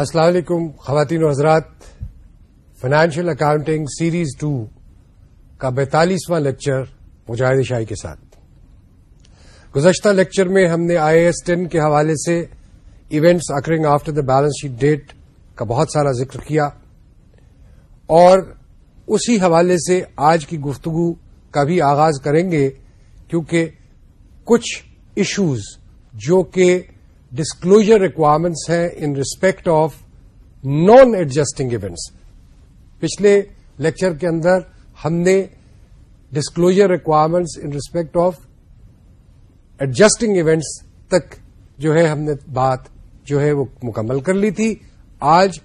السلام علیکم خواتین و حضرات فائنینشیل اکاؤنٹنگ سیریز ٹو کا بیتالیسواں لیکچر مجاہد شاہی کے ساتھ گزشتہ لیکچر میں ہم نے آئی ایس ٹین کے حوالے سے events occurring after the balance sheet date کا بہت سارا ذکر کیا اور اسی حوالے سے آج کی گفتگو کا بھی آغاز کریں گے کیونکہ کچھ ایشوز جو کہ ڈسکلوجر ریکوائرمنٹس ہیں in respect of non adjusting events پچھلے لیکچر کے اندر ہم نے disclosure requirements in respect of adjusting events تک جو ہے ہم نے بات جو ہے وہ مکمل کر لی تھی آج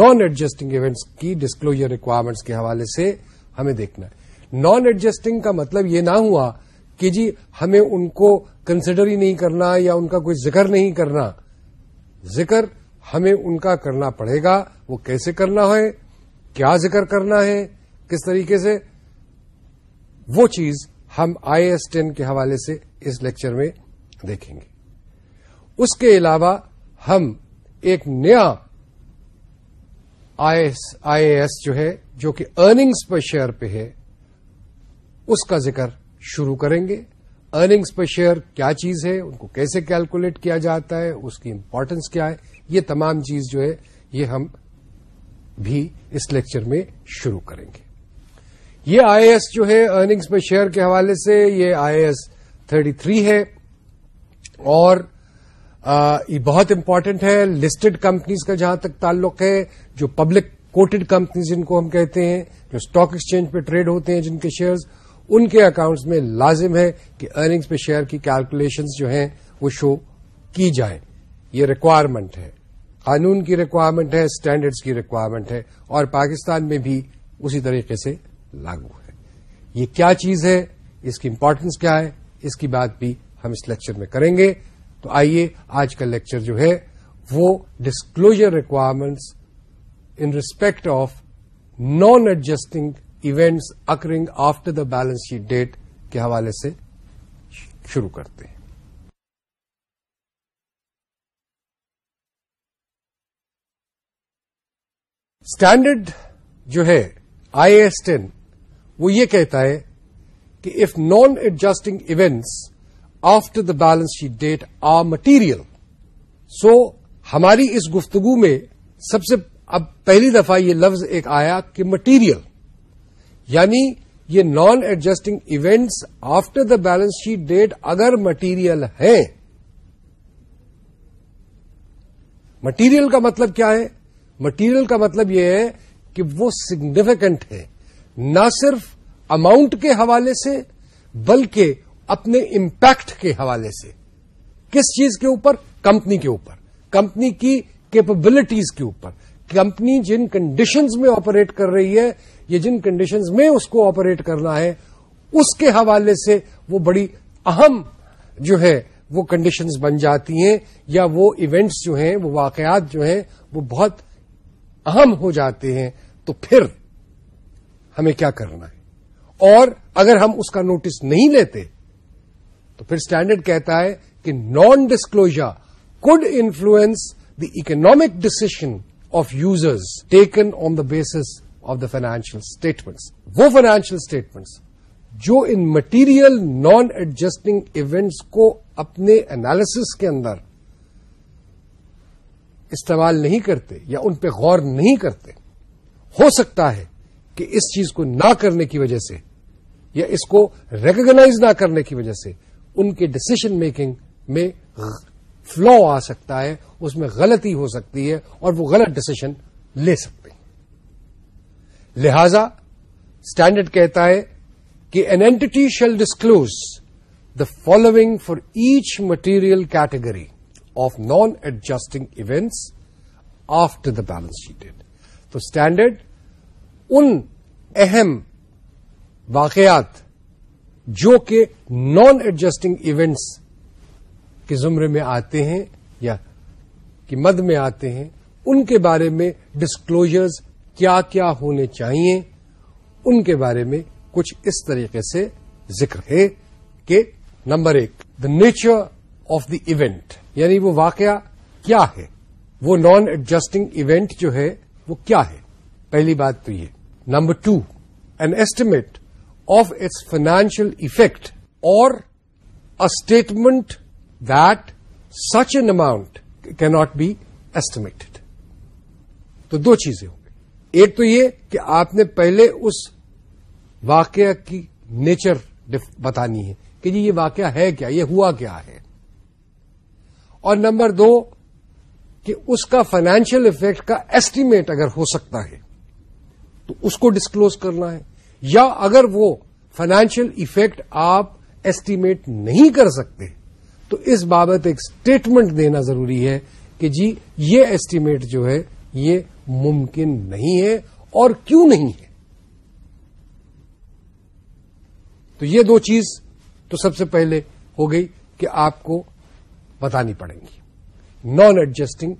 نان ایڈجسٹنگ ایونٹس کی ڈسکلوجر ریکوائرمنٹس کے حوالے سے ہمیں دیکھنا ہے نان ایڈجسٹنگ کا مطلب یہ نہ ہوا کہ جی ہمیں ان کو کنسیڈر ہی نہیں کرنا یا ان کا کوئی ذکر نہیں کرنا ذکر ہمیں ان کا کرنا پڑے گا وہ کیسے کرنا ہے کیا ذکر کرنا ہے کس طریقے سے وہ چیز ہم آئی ایس ٹین کے حوالے سے اس لیکچر میں دیکھیں گے اس کے علاوہ ہم ایک نیا آئی ایس جو ہے جو کہ ارننگس پر شیئر پہ ہے اس کا ذکر شروع کریں گے ارنگس پر شیئر کیا چیز ہے ان کو کیسے کیلکولیٹ کیا جاتا ہے اس کی امپورٹینس کیا ہے یہ تمام چیز جو ہے یہ ہم بھی اس لیکچر میں شروع کریں گے یہ آئی ایس جو ہے ارنگس پر شیئر کے حوالے سے یہ آئی ایس تھرٹی تھری ہے اور یہ بہت امپورٹنٹ ہے لسٹڈ کمپنیز کا جہاں تک تعلق ہے جو پبلک کوٹڈ کمپنیز جن کو ہم کہتے ہیں جو اسٹاک ایکسچینج پہ ٹریڈ ہوتے ہیں جن کے شیئرز ان کے اکاؤنٹس میں لازم ہے کہ ارنگس پہ شیئر کی کیلکولیشن جو ہیں وہ شو کی جائیں یہ ریکوائرمنٹ ہے قانون کی ریکوائرمنٹ ہے اسٹینڈرڈس کی ریکوائرمنٹ ہے اور پاکستان میں بھی اسی طریقے سے لاگو ہے یہ کیا چیز ہے اس کی امپورٹینس کیا ہے اس کی بات بھی ہم اس لیکچر میں کریں گے تو آئیے آج کا لیکچر جو ہے وہ disclosure requirements in respect of non adjusting events occurring after the balance sheet date کے حوالے سے شروع کرتے ہیں اسٹینڈرڈ جو ہے آئی ایس ٹین وہ یہ کہتا ہے کہ if non adjusting events after the balance sheet date are material so ہماری اس گفتگو میں سب سے اب پہلی دفعہ یہ لفظ ایک آیا کہ مٹیریل یعنی یہ non adjusting events after the balance sheet date اگر مٹیریل ہے مٹیریل کا مطلب کیا ہے مٹیریل کا مطلب یہ ہے کہ وہ سگنیفیکنٹ ہے نہ صرف اماؤنٹ کے حوالے سے بلکہ اپنے امپیکٹ کے حوالے سے کس چیز کے اوپر کمپنی کے اوپر کمپنی کی کیپبلٹیز کے اوپر کمپنی جن کنڈیشنز میں آپریٹ کر رہی ہے جن کنڈیشنز میں اس کو آپریٹ کرنا ہے اس کے حوالے سے وہ بڑی اہم جو ہے وہ کنڈیشنز بن جاتی ہیں یا وہ ایونٹس جو ہیں وہ واقعات جو ہیں وہ بہت اہم ہو جاتے ہیں تو پھر ہمیں کیا کرنا ہے اور اگر ہم اس کا نوٹس نہیں لیتے تو پھر اسٹینڈرڈ کہتا ہے کہ non disclosure could influence the economic decision of users taken on the basis of the financial statements وہ فائنانشیل اسٹیٹمنٹس جو ان مٹیریل نان ایڈجسٹنگ ایونٹس کو اپنے انالیسس کے اندر استعمال نہیں کرتے یا ان پہ غور نہیں کرتے ہو سکتا ہے کہ اس چیز کو نہ کرنے کی وجہ سے یا اس کو ریکگنائز نہ کرنے کی وجہ سے ان کے ڈسیشن میکنگ میں فلو آ سکتا ہے اس میں غلطی ہو سکتی ہے اور وہ غلط ڈسیشن لے سکتے لہذا اسٹینڈرڈ کہتا ہے کہ an entity shall disclose the following for each material category of non adjusting events after the balance sheet تو اسٹینڈرڈ ان اہم واقعات جو کہ نان ایڈجسٹنگ ایونٹس کے زمرے میں آتے ہیں یا کی مد میں آتے ہیں ان کے بارے میں ڈسکلوجرز کیا کیا ہونے چاہیے ان کے بارے میں کچھ اس طریقے سے ذکر ہے کہ نمبر ایک the nature of the event یعنی وہ واقعہ کیا ہے وہ نان ایڈجسٹنگ ایونٹ جو ہے وہ کیا ہے پہلی بات تو یہ number two an estimate of its financial effect اور statement that such an amount can not be estimated تو دو چیزیں ہوں ایک تو یہ کہ آپ نے پہلے اس واقعہ کی نیچر بتانی ہے کہ جی یہ واقعہ ہے کیا یہ ہوا کیا ہے اور نمبر دو کہ اس کا فائنینشیل افیکٹ کا ایسٹیمیٹ اگر ہو سکتا ہے تو اس کو ڈسکلوز کرنا ہے یا اگر وہ فائنینشیل افیکٹ آپ ایسٹیمیٹ نہیں کر سکتے تو اس بابت ایک اسٹیٹمنٹ دینا ضروری ہے کہ جی یہ ایسٹیمیٹ جو ہے یہ ممکن نہیں ہے اور کیوں نہیں ہے تو یہ دو چیز تو سب سے پہلے ہو گئی کہ آپ کو بتانی پڑیں گی non adjusting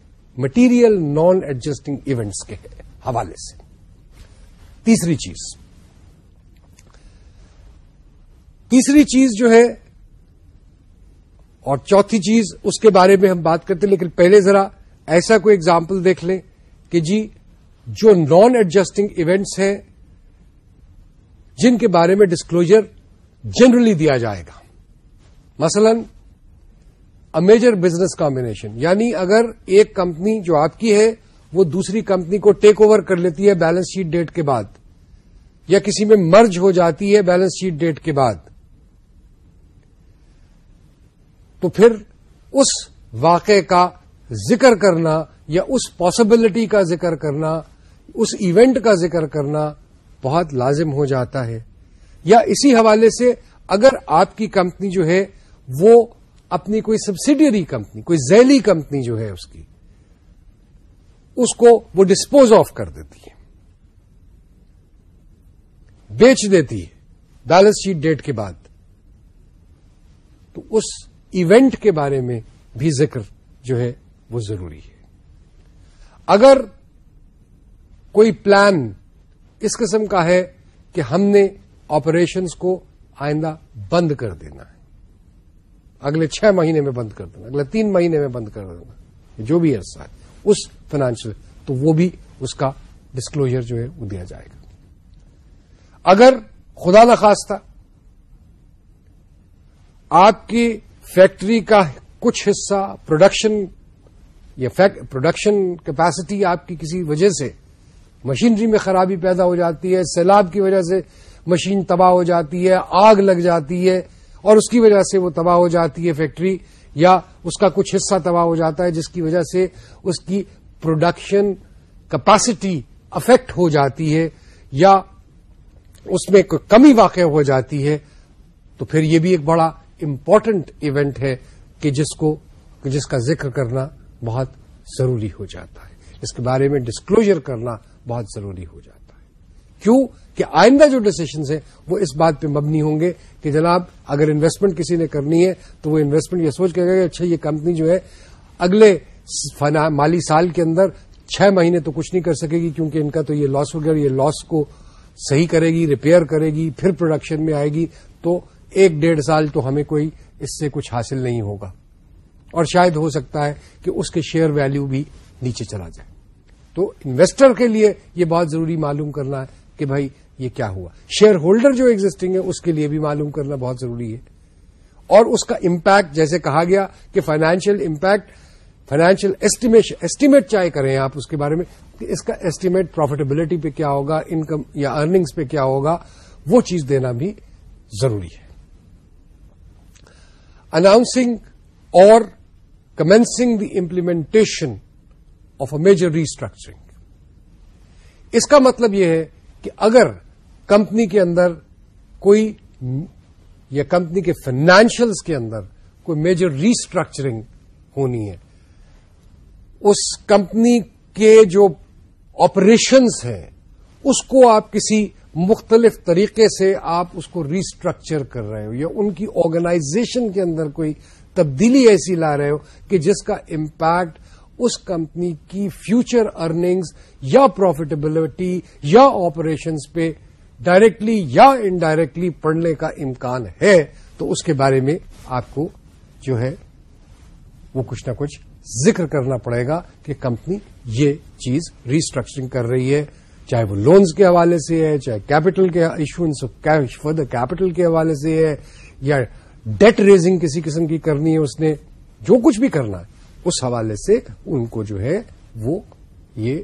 material non adjusting events کے حوالے سے تیسری چیز تیسری چیز جو ہے اور چوتھی چیز اس کے بارے میں ہم بات کرتے لیکن پہلے ذرا ایسا کوئی ایگزامپل دیکھ لیں کہ جی جو نان ایڈجسٹنگ ایونٹس ہیں جن کے بارے میں ڈسکلوجر جنرلی دیا جائے گا مثلا ا میجر بزنس کامبینیشن یعنی اگر ایک کمپنی جو آپ کی ہے وہ دوسری کمپنی کو ٹیک اوور کر لیتی ہے بیلنس شیٹ ڈیٹ کے بعد یا کسی میں مرج ہو جاتی ہے بیلنس شیٹ ڈیٹ کے بعد تو پھر اس واقعے کا ذکر کرنا یا اس پاسبلٹی کا ذکر کرنا اس ایونٹ کا ذکر کرنا بہت لازم ہو جاتا ہے یا اسی حوالے سے اگر آپ کی کمپنی جو ہے وہ اپنی کوئی سبسڈیری کمپنی کوئی ذیلی کمپنی جو ہے اس کی اس کو وہ ڈسپوز آف کر دیتی ہے بیچ دیتی ہے بیلنس شیٹ ڈیٹ کے بعد تو اس ایونٹ کے بارے میں بھی ذکر جو ہے وہ ضروری ہے اگر کوئی پلان اس قسم کا ہے کہ ہم نے آپریشنس کو آئندہ بند کر دینا ہے اگلے چھ مہینے میں بند کر دینا اگلے تین مہینے میں بند کر دینا جو بھی عرصہ ہے اس فائنانشیل تو وہ بھی اس کا ڈسکلوجر جو ہے وہ دیا جائے گا اگر خدا نخواستہ آپ کی فیکٹری کا کچھ حصہ پروڈکشن یا پروڈکشن کیپیسٹی آپ کی کسی وجہ سے مشینری میں خرابی پیدا ہو جاتی ہے سیلاب کی وجہ سے مشین تباہ ہو جاتی ہے آگ لگ جاتی ہے اور اس کی وجہ سے وہ تباہ ہو جاتی ہے فیکٹری یا اس کا کچھ حصہ تباہ ہو جاتا ہے جس کی وجہ سے اس کی پروڈکشن کیپیسٹی افیکٹ ہو جاتی ہے یا اس میں کوئی کمی واقع ہو جاتی ہے تو پھر یہ بھی ایک بڑا امپورٹنٹ ایونٹ ہے کہ جس کو جس کا ذکر کرنا بہت ضروری ہو جاتا ہے اس کے بارے میں ڈسکلوجر کرنا بہت ضروری ہو جاتا ہے کیوں کہ آئندہ جو ڈسیشنز ہیں وہ اس بات پہ مبنی ہوں گے کہ جناب اگر انویسٹمنٹ کسی نے کرنی ہے تو وہ انویسٹمنٹ یہ سوچ کے گا کہ اچھا یہ کمپنی جو ہے اگلے مالی سال کے اندر چھ مہینے تو کچھ نہیں کر سکے گی کیونکہ ان کا تو یہ لاس ہو گیا یہ لاس کو صحیح کرے گی ریپیئر کرے گی پھر پروڈکشن میں آئے گی تو ایک ڈیڑھ سال تو ہمیں کوئی اس سے کچھ حاصل نہیں ہوگا اور شاید ہو سکتا ہے کہ اس کے شیئر ویلو بھی نیچے چلا جائے تو انویسٹر کے لیے یہ بہت ضروری معلوم کرنا ہے کہ بھائی یہ کیا ہوا شیئر ہولڈر جو ایگزٹنگ ہے اس کے لیے بھی معلوم کرنا بہت ضروری ہے اور اس کا امپیکٹ جیسے کہا گیا کہ فائنینشیل امپیکٹ فائنینشیل ایسٹیمیٹ چاہے کریں آپ اس کے بارے میں کہ اس کا ایسٹیمیٹ پروفیٹیبلٹی پہ کیا ہوگا انکم یا ارننگس پہ کیا ہوگا وہ چیز دینا بھی ضروری ہے اناؤنسنگ اور commencing the implementation of a major restructuring اس کا مطلب یہ ہے کہ اگر کمپنی کے اندر کوئی یا کمپنی کے فائنینشلس کے اندر کوئی میجر ریسٹرکچرنگ ہونی ہے اس کمپنی کے جو آپریشنس ہیں اس کو آپ کسی مختلف طریقے سے آپ اس کو ریسٹرکچر کر رہے ہو یا ان کی آرگنائزیشن کے اندر کوئی تبدیلی ایسی لا رہے ہو کہ جس کا امپیکٹ اس کمپنی کی فیوچر ارننگز یا پروفیٹیبلٹی یا آپریشنز پہ ڈائریکٹلی یا انڈائریکٹلی پڑھنے کا امکان ہے تو اس کے بارے میں آپ کو جو ہے وہ کچھ نہ کچھ ذکر کرنا پڑے گا کہ کمپنی یہ چیز ریسٹرکچرنگ کر رہی ہے چاہے وہ لونز کے حوالے سے ہے چاہے کیپٹل کے ایشوئنس فور دا کیپٹل کے حوالے سے ہے یا ڈیٹ ریزنگ کسی قسم کی کرنی ہے اس نے جو کچھ بھی کرنا ہے اس حوالے سے ان کو جو ہے وہ یہ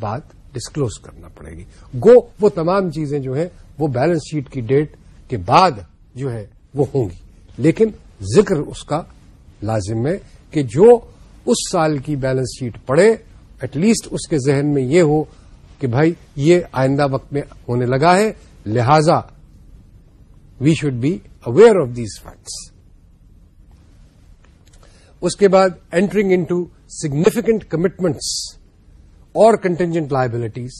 بات ڈسکلوز کرنا پڑے گی گو وہ تمام چیزیں جو ہے وہ بیلنس شیٹ کی ڈیٹ کے بعد جو ہے وہ ہوں گی لیکن ذکر اس کا لازم ہے کہ جو اس سال کی بیلنس شیٹ پڑے ایٹ لیسٹ اس کے ذہن میں یہ ہو کہ بھائی یہ آئندہ وقت میں ہونے لگا ہے لہذا we should be aware of these facts اس کے بعد انٹرنگ انٹو سگنیفیکنٹ کمٹمنٹس اور کنٹینجنٹ لائبلٹیز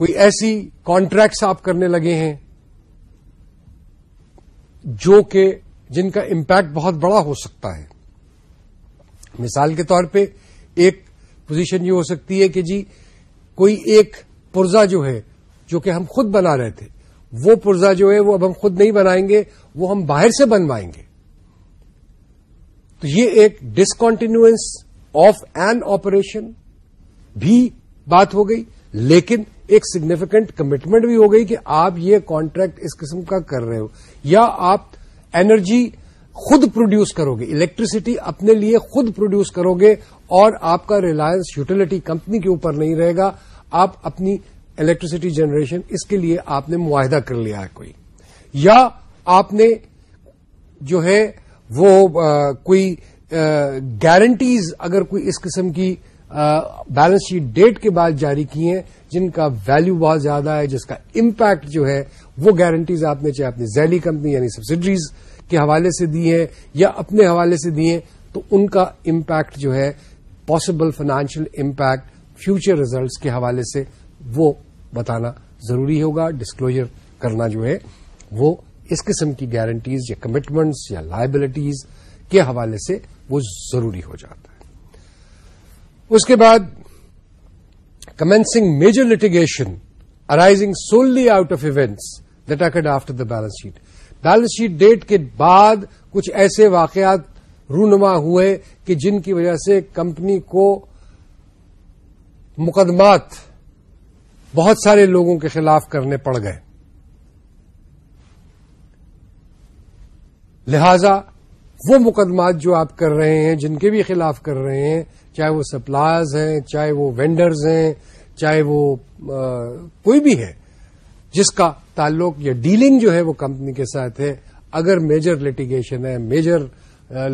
کوئی ایسی کانٹریکٹس آپ کرنے لگے ہیں جو کہ جن کا امپیکٹ بہت بڑا ہو سکتا ہے مثال کے طور پہ ایک پوزیشن یہ ہو سکتی ہے کہ جی کوئی ایک پرزا جو ہے جو کہ ہم خود بنا رہے تھے وہ پرزا جو ہے وہ اب ہم خود نہیں بنائیں گے وہ ہم باہر سے بنوائیں گے تو یہ ایک ڈسکونٹینس آف اینڈ آپریشن بھی بات ہو گئی لیکن ایک سگنیفیکنٹ کمٹمنٹ بھی ہو گئی کہ آپ یہ کانٹریکٹ اس قسم کا کر رہے ہو یا آپ اینرجی خود پروڈیوس کرو گے الیکٹریسٹی اپنے لیے خود پروڈیوس کرو گے اور آپ کا ریلائنس یوٹیلٹی کمپنی کے اوپر نہیں رہے گا آپ اپنی الیکٹریسٹی جنریشن اس کے لیے آپ نے معاہدہ کر لیا ہے کوئی یا آپ نے جو ہے وہ کوئی گارنٹیز اگر کوئی اس قسم کی بیلنس شیٹ ڈیٹ کے بعد جاری کی ہیں جن کا ویلو بہت زیادہ ہے جس کا امپیکٹ جو ہے وہ گارنٹیز آپ نے چاہے اپنی زیلی کمپنی یعنی سبسڈریز کے حوالے سے دی ہیں یا اپنے حوالے سے دی ہیں تو ان کا امپیکٹ جو ہے possible financial impact future results کے حوالے سے وہ بتانا ضروری ہوگا ڈسکلوجر کرنا جو ہے وہ اس قسم کی گارنٹیز یا کمٹمنٹس یا لائبلٹیز کے حوالے سے وہ ضروری ہو جاتا ہے اس کے بعد commencing major litigation arising solely out of events that occurred after the balance sheet balance sheet date کے بعد کچھ ایسے واقعات رونما ہوئے کہ جن کی وجہ سے کمپنی کو مقدمات بہت سارے لوگوں کے خلاف کرنے پڑ گئے لہذا وہ مقدمات جو آپ کر رہے ہیں جن کے بھی خلاف کر رہے ہیں چاہے وہ سپلائرز ہیں چاہے وہ وینڈرز ہیں چاہے وہ کوئی بھی ہے جس کا تعلق یا ڈیلنگ جو ہے وہ کمپنی کے ساتھ ہے اگر میجر لٹیگیشن ہے میجر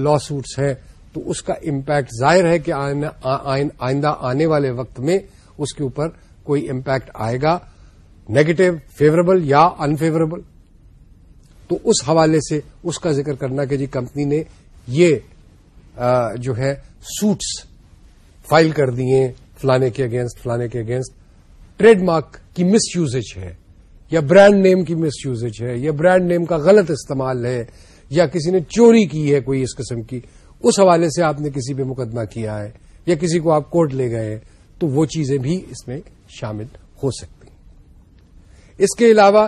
لا سوٹس ہیں تو اس کا امپیکٹ ظاہر ہے کہ آئندہ آنے والے وقت میں اس کے اوپر کوئی امپیکٹ آئے گا نیگیٹو فیوریبل یا انفیوریبل تو اس حوالے سے اس کا ذکر کرنا کہ جی کمپنی نے یہ جو ہے سوٹس فائل کر دیے فلانے کے اگینسٹ فلانے کے اگینسٹ ٹریڈ مارک کی مس یوزیج ہے یا برانڈ نیم کی مس یوزج ہے یا برانڈ نیم کا غلط استعمال ہے یا کسی نے چوری کی ہے کوئی اس قسم کی اس حوالے سے آپ نے کسی پہ مقدمہ کیا ہے یا کسی کو آپ کوٹ لے گئے تو وہ چیزیں بھی اس میں شامل ہو سکتی اس کے علاوہ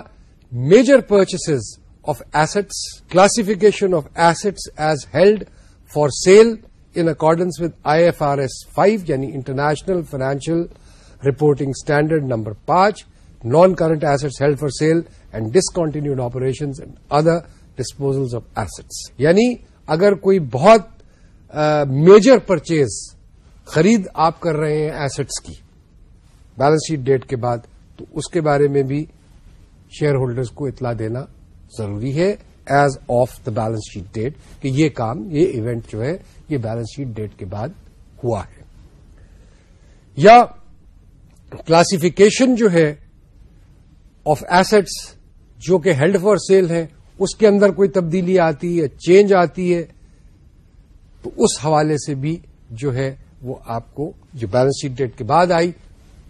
major purchases of assets classification of assets as held for sale in accordance with I F R S five یعنی international financial reporting standard number پانچ non current assets held for sale and discontinued operation other disposal of assets یعنی اگر کوئی بہت major uh, purchase خرید آپ کر رہے ہیں ایسٹس کی بیلنس شیٹ ڈیٹ کے بعد تو اس کے بارے میں بھی شیئر ہولڈرز کو اطلاع دینا ضروری ہے as of the balance sheet date کہ یہ کام یہ ایونٹ جو ہے یہ بیلنس شیٹ ڈیٹ کے بعد ہوا ہے یا کلاسیفیکیشن جو ہے آف ایسٹس جو کہ ہیلڈ فار سیل ہے اس کے اندر کوئی تبدیلی آتی ہے چینج آتی ہے تو اس حوالے سے بھی جو ہے وہ آپ کو جو بیلنس شیٹ ڈیٹ کے بعد آئی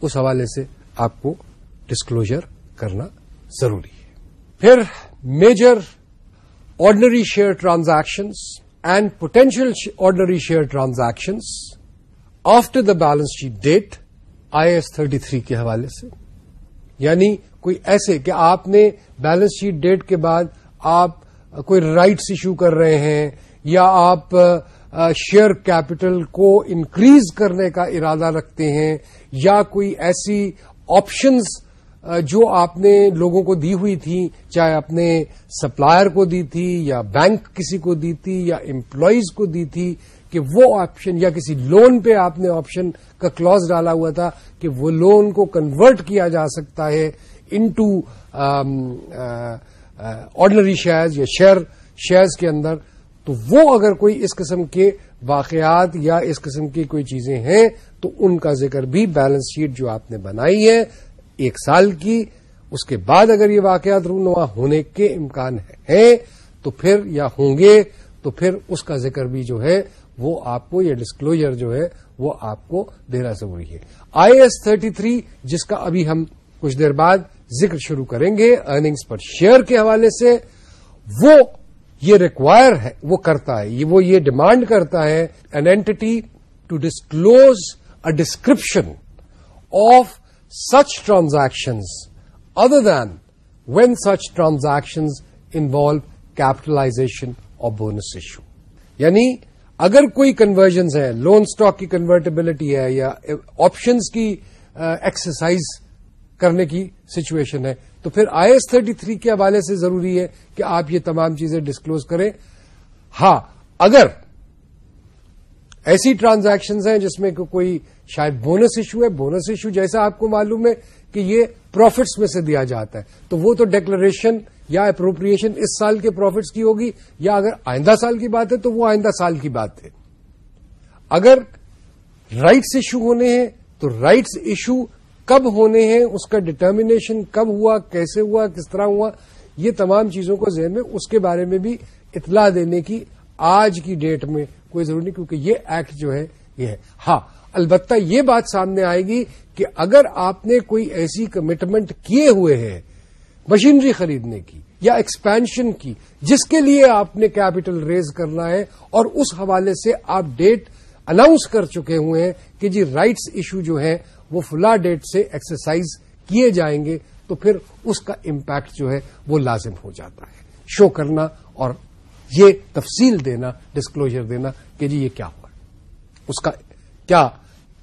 اس حوالے سے آپ کو ڈسکلوجر کرنا ضروری ہے پھر major ordinary share transactions and potential ordinary share transactions after the balance sheet date I S thirty three کے حوالے سے یعنی کوئی ایسے کہ آپ نے بیلنس شیٹ ڈیٹ کے بعد آپ کوئی رائٹس ایشو کر رہے ہیں یا آپ شیئر کیپٹل کو انکریز کرنے کا ارادہ رکھتے ہیں یا کوئی ایسی آپشنز جو آپ نے لوگوں کو دی ہوئی تھی چاہے اپنے سپلائر کو دی تھی یا بینک کسی کو دی تھی یا امپلائیز کو دی تھی کہ وہ آپشن یا کسی لون پہ آپ نے آپشن کا کلوز ڈالا ہوا تھا کہ وہ لون کو کنورٹ کیا جا سکتا ہے انٹو آرڈنری شیئرز یا شیئر شیئرز کے اندر تو وہ اگر کوئی اس قسم کے واقعات یا اس قسم کی کوئی چیزیں ہیں تو ان کا ذکر بھی بیلنس شیٹ جو آپ نے بنائی ہے ایک سال کی اس کے بعد اگر یہ واقعات رونما ہونے کے امکان ہیں تو پھر یا ہوں گے تو پھر اس کا ذکر بھی جو ہے وہ آپ کو یہ ڈسکلوجر جو ہے وہ آپ کو دینا ضروری ہے آئی ایس تھرٹی تھری جس کا ابھی ہم کچھ دیر بعد ذکر شروع کریں گے ارننگز پر شیئر کے حوالے سے وہ یہ ریکوائر ہے وہ کرتا ہے وہ یہ ڈیمانڈ کرتا ہے an entity to disclose a description of such transactions other than when such transactions involve capitalisation اور بونس ایشو یعنی اگر کوئی کنورژنز ہیں لون اسٹاک کی کنورٹیبلٹی ہے یا آپشنز کی ایکسرسائز uh, کرنے کی سچویشن ہے تو پھر آئی ایس تھرٹی تھری کے حوالے سے ضروری ہے کہ آپ یہ تمام چیزیں ڈسکلوز کریں ہاں اگر ایسی ٹرانزیکشنز ہیں جس میں کوئی شاید بونس ایشو ہے بونس ایشو جیسا آپ کو معلوم ہے کہ یہ پروفٹس میں سے دیا جاتا ہے تو وہ تو ڈیکلریشن یا اپروپریشن اس سال کے پروفٹس کی ہوگی یا اگر آئندہ سال کی بات ہے تو وہ آئندہ سال کی بات ہے اگر رائٹس ایشو ہونے ہیں تو رائٹس ایشو کب ہونے ہیں اس کا ڈٹرمینیشن کب ہوا کیسے ہوا کس طرح ہوا یہ تمام چیزوں کو ذہن میں اس کے بارے میں بھی اطلاع دینے کی آج کی ڈیٹ میں کوئی ضروری نہیں کیونکہ یہ ایکٹ جو ہے یہ ہے ہاں البتہ یہ بات سامنے آئے گی کہ اگر آپ نے کوئی ایسی کمٹمنٹ کیے ہوئے ہیں مشینری خریدنے کی یا ایکسپینشن کی جس کے لیے آپ نے کیپٹل ریز کرنا ہے اور اس حوالے سے آپ ڈیٹ اناؤنس کر چکے ہوئے ہیں کہ جی رائٹس ایشو جو ہے وہ فلا ڈیٹ سے ایکسرسائز کیے جائیں گے تو پھر اس کا امپیکٹ جو ہے وہ لازم ہو جاتا ہے شو کرنا اور یہ تفصیل دینا ڈسکلوجر دینا کہ جی یہ کیا ہوا اس کا کیا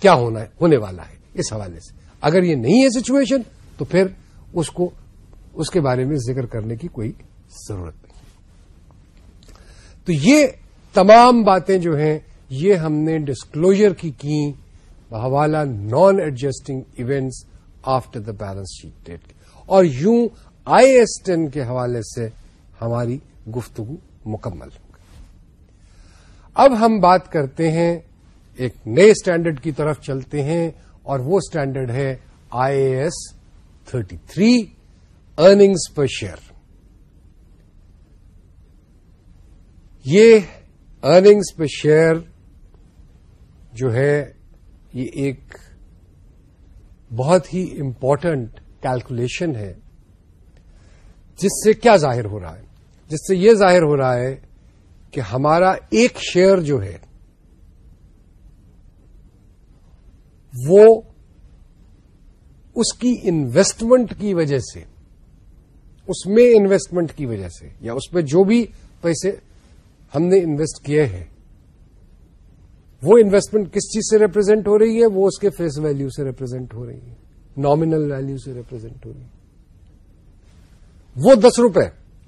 کیا ہونا ہے ہونے والا ہے اس حوالے سے اگر یہ نہیں ہے سچویشن تو پھر اس کو اس کے بارے میں ذکر کرنے کی کوئی ضرورت نہیں تو یہ تمام باتیں جو ہیں یہ ہم نے ڈسکلوجر کی کی بحوالہ non adjusting events after the balance sheet date اور یوں آئی ایس ٹین کے حوالے سے ہماری گفتگو مکمل ہوگا اب ہم بات کرتے ہیں ایک نئے اسٹینڈرڈ کی طرف چلتے ہیں اور وہ اسٹینڈرڈ ہے I S thirty three earnings per share یہ ارنگس پر شیئر جو ہے یہ ایک بہت ہی امپورٹنٹ کیلکولیشن ہے جس سے کیا ظاہر ہو رہا ہے جس سے یہ ظاہر ہو رہا ہے کہ ہمارا ایک شیئر جو ہے وہ اس کی انویسٹمنٹ کی وجہ سے اس میں انویسٹمنٹ کی وجہ سے یا اس میں جو بھی پیسے ہم نے انویسٹ کیے ہیں وہ انویسٹمنٹ کس چیز سے ریپرزینٹ ہو رہی ہے وہ اس کے فیس ویلو سے ریپرزینٹ ہو رہی ہے نامنل ویلو سے ریپرزینٹ ہو رہی ہے وہ دس روپے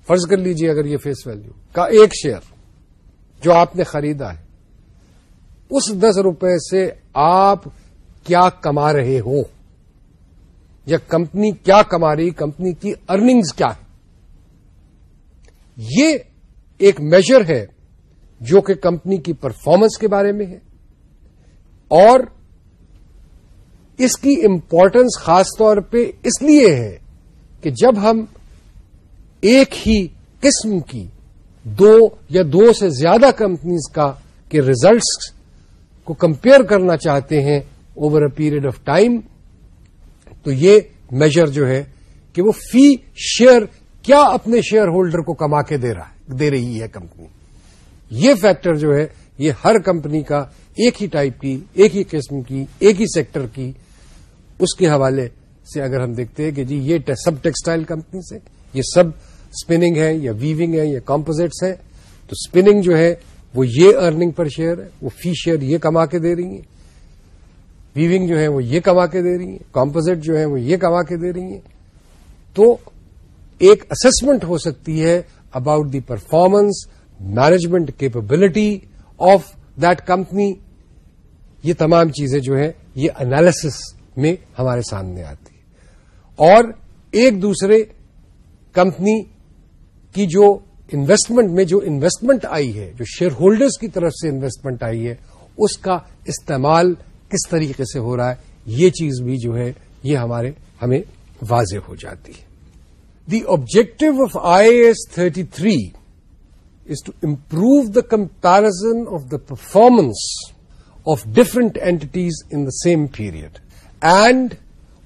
فرض کر لیجیے اگر یہ فیس ویلو کا ایک شیئر جو آپ نے خریدا ہے اس دس روپے سے آپ کیا کما رہے ہو یا کمپنی کیا کما رہی کمپنی کی ارننگز کیا ہے یہ ایک میجر ہے جو کہ کمپنی کی پرفارمنس کے بارے میں ہے اور اس کی امپورٹنس خاص طور پہ اس لیے ہے کہ جب ہم ایک ہی قسم کی دو یا دو سے زیادہ کمپنیز کا کے ریزلٹس کو کمپیئر کرنا چاہتے ہیں over a period of time تو یہ میجر جو ہے کہ وہ فی شیئر کیا اپنے شیئر ہولڈر کو کما کے دے رہی ہے کمپنی یہ فیکٹر جو ہے یہ ہر کمپنی کا ایک ہی ٹائپ کی ایک ہی قسم کی ایک ہی سیکٹر کی اس کے حوالے سے اگر ہم دیکھتے ہیں کہ جی یہ سب ٹیکسٹائل کمپنی سے یہ سب اسپننگ ہے یا ویونگ ہے یا کمپوزٹس ہے تو اسپننگ جو ہے وہ یہ ارننگ پر شیئر ہے وہ فی شیئر یہ کما کے دے رہی ہیں ویونگ جو ہے وہ یہ کما کے دے رہی ہیں کمپوزٹ جو ہے وہ یہ کما کے دے رہی ہیں تو ایک اسسمنٹ ہو سکتی ہے about the performance management capability of that company یہ تمام چیزیں جو ہیں یہ انالیسس میں ہمارے سامنے آتی اور ایک دوسرے کمپنی کی جو انویسٹمنٹ میں جو انویسٹمنٹ آئی ہے جو شیئر ہولڈرز کی طرف سے انویسٹمنٹ آئی ہے اس کا استعمال کس طریقے سے ہو رہا ہے یہ چیز بھی جو ہے یہ ہمارے ہمیں واضح ہو جاتی ہے the objective of I S thirty three is to improve the comparison of the performance of different entities in the same period and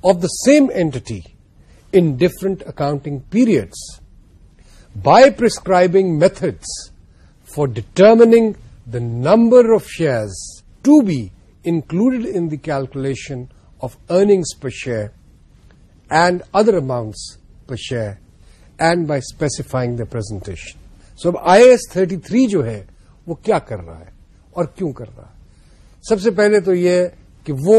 of the same entity in different accounting periods by prescribing methods for determining the number of shares to be included in the calculation of earnings per share and other amounts per share, and by specifying the presentation. So اب I S thirty three جو ہے وہ کیا کر رہا ہے اور کیوں کر رہا ہے سب سے پہلے تو یہ کہ وہ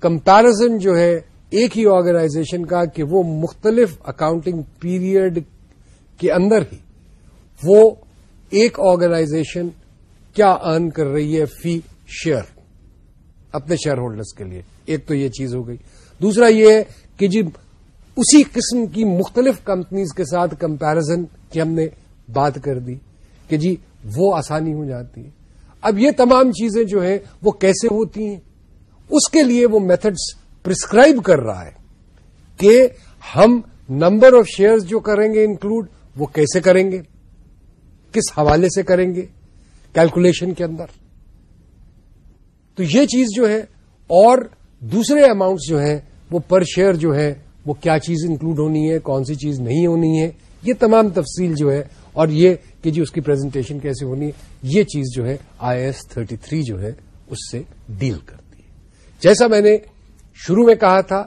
کمپیرزن جو ہے ایک ہی آرگنائزیشن کا کہ وہ مختلف اکاؤنٹنگ پیریڈ کے اندر ہی وہ ایک آرگنائزیشن کیا ارن کر رہی ہے فی شیئر اپنے شیئر ہولڈرس کے لیے ایک تو یہ چیز ہو گئی دوسرا یہ ہے کہ جب جی اسی قسم کی مختلف کمپنیز کے ساتھ کمپیرزن ہم نے بات کر دی کہ جی وہ آسانی ہو جاتی ہے اب یہ تمام چیزیں جو ہیں وہ کیسے ہوتی ہیں اس کے لیے وہ میتھڈس پرسکرائب کر رہا ہے کہ ہم نمبر آف شیئرز جو کریں گے انکلوڈ وہ کیسے کریں گے کس حوالے سے کریں گے کیلکولیشن کے اندر تو یہ چیز جو ہے اور دوسرے اماؤنٹس جو ہیں وہ پر شیئر جو ہے وہ کیا چیز انکلوڈ ہونی ہے کون سی چیز نہیں ہونی ہے یہ تمام تفصیل جو ہے اور یہ کہ جی اس کی پریزنٹیشن کیسے ہونی ہے یہ چیز جو ہے آئی ایس تھرٹی تھری جو ہے اس سے ڈیل کرتی ہے جیسا میں نے شروع میں کہا تھا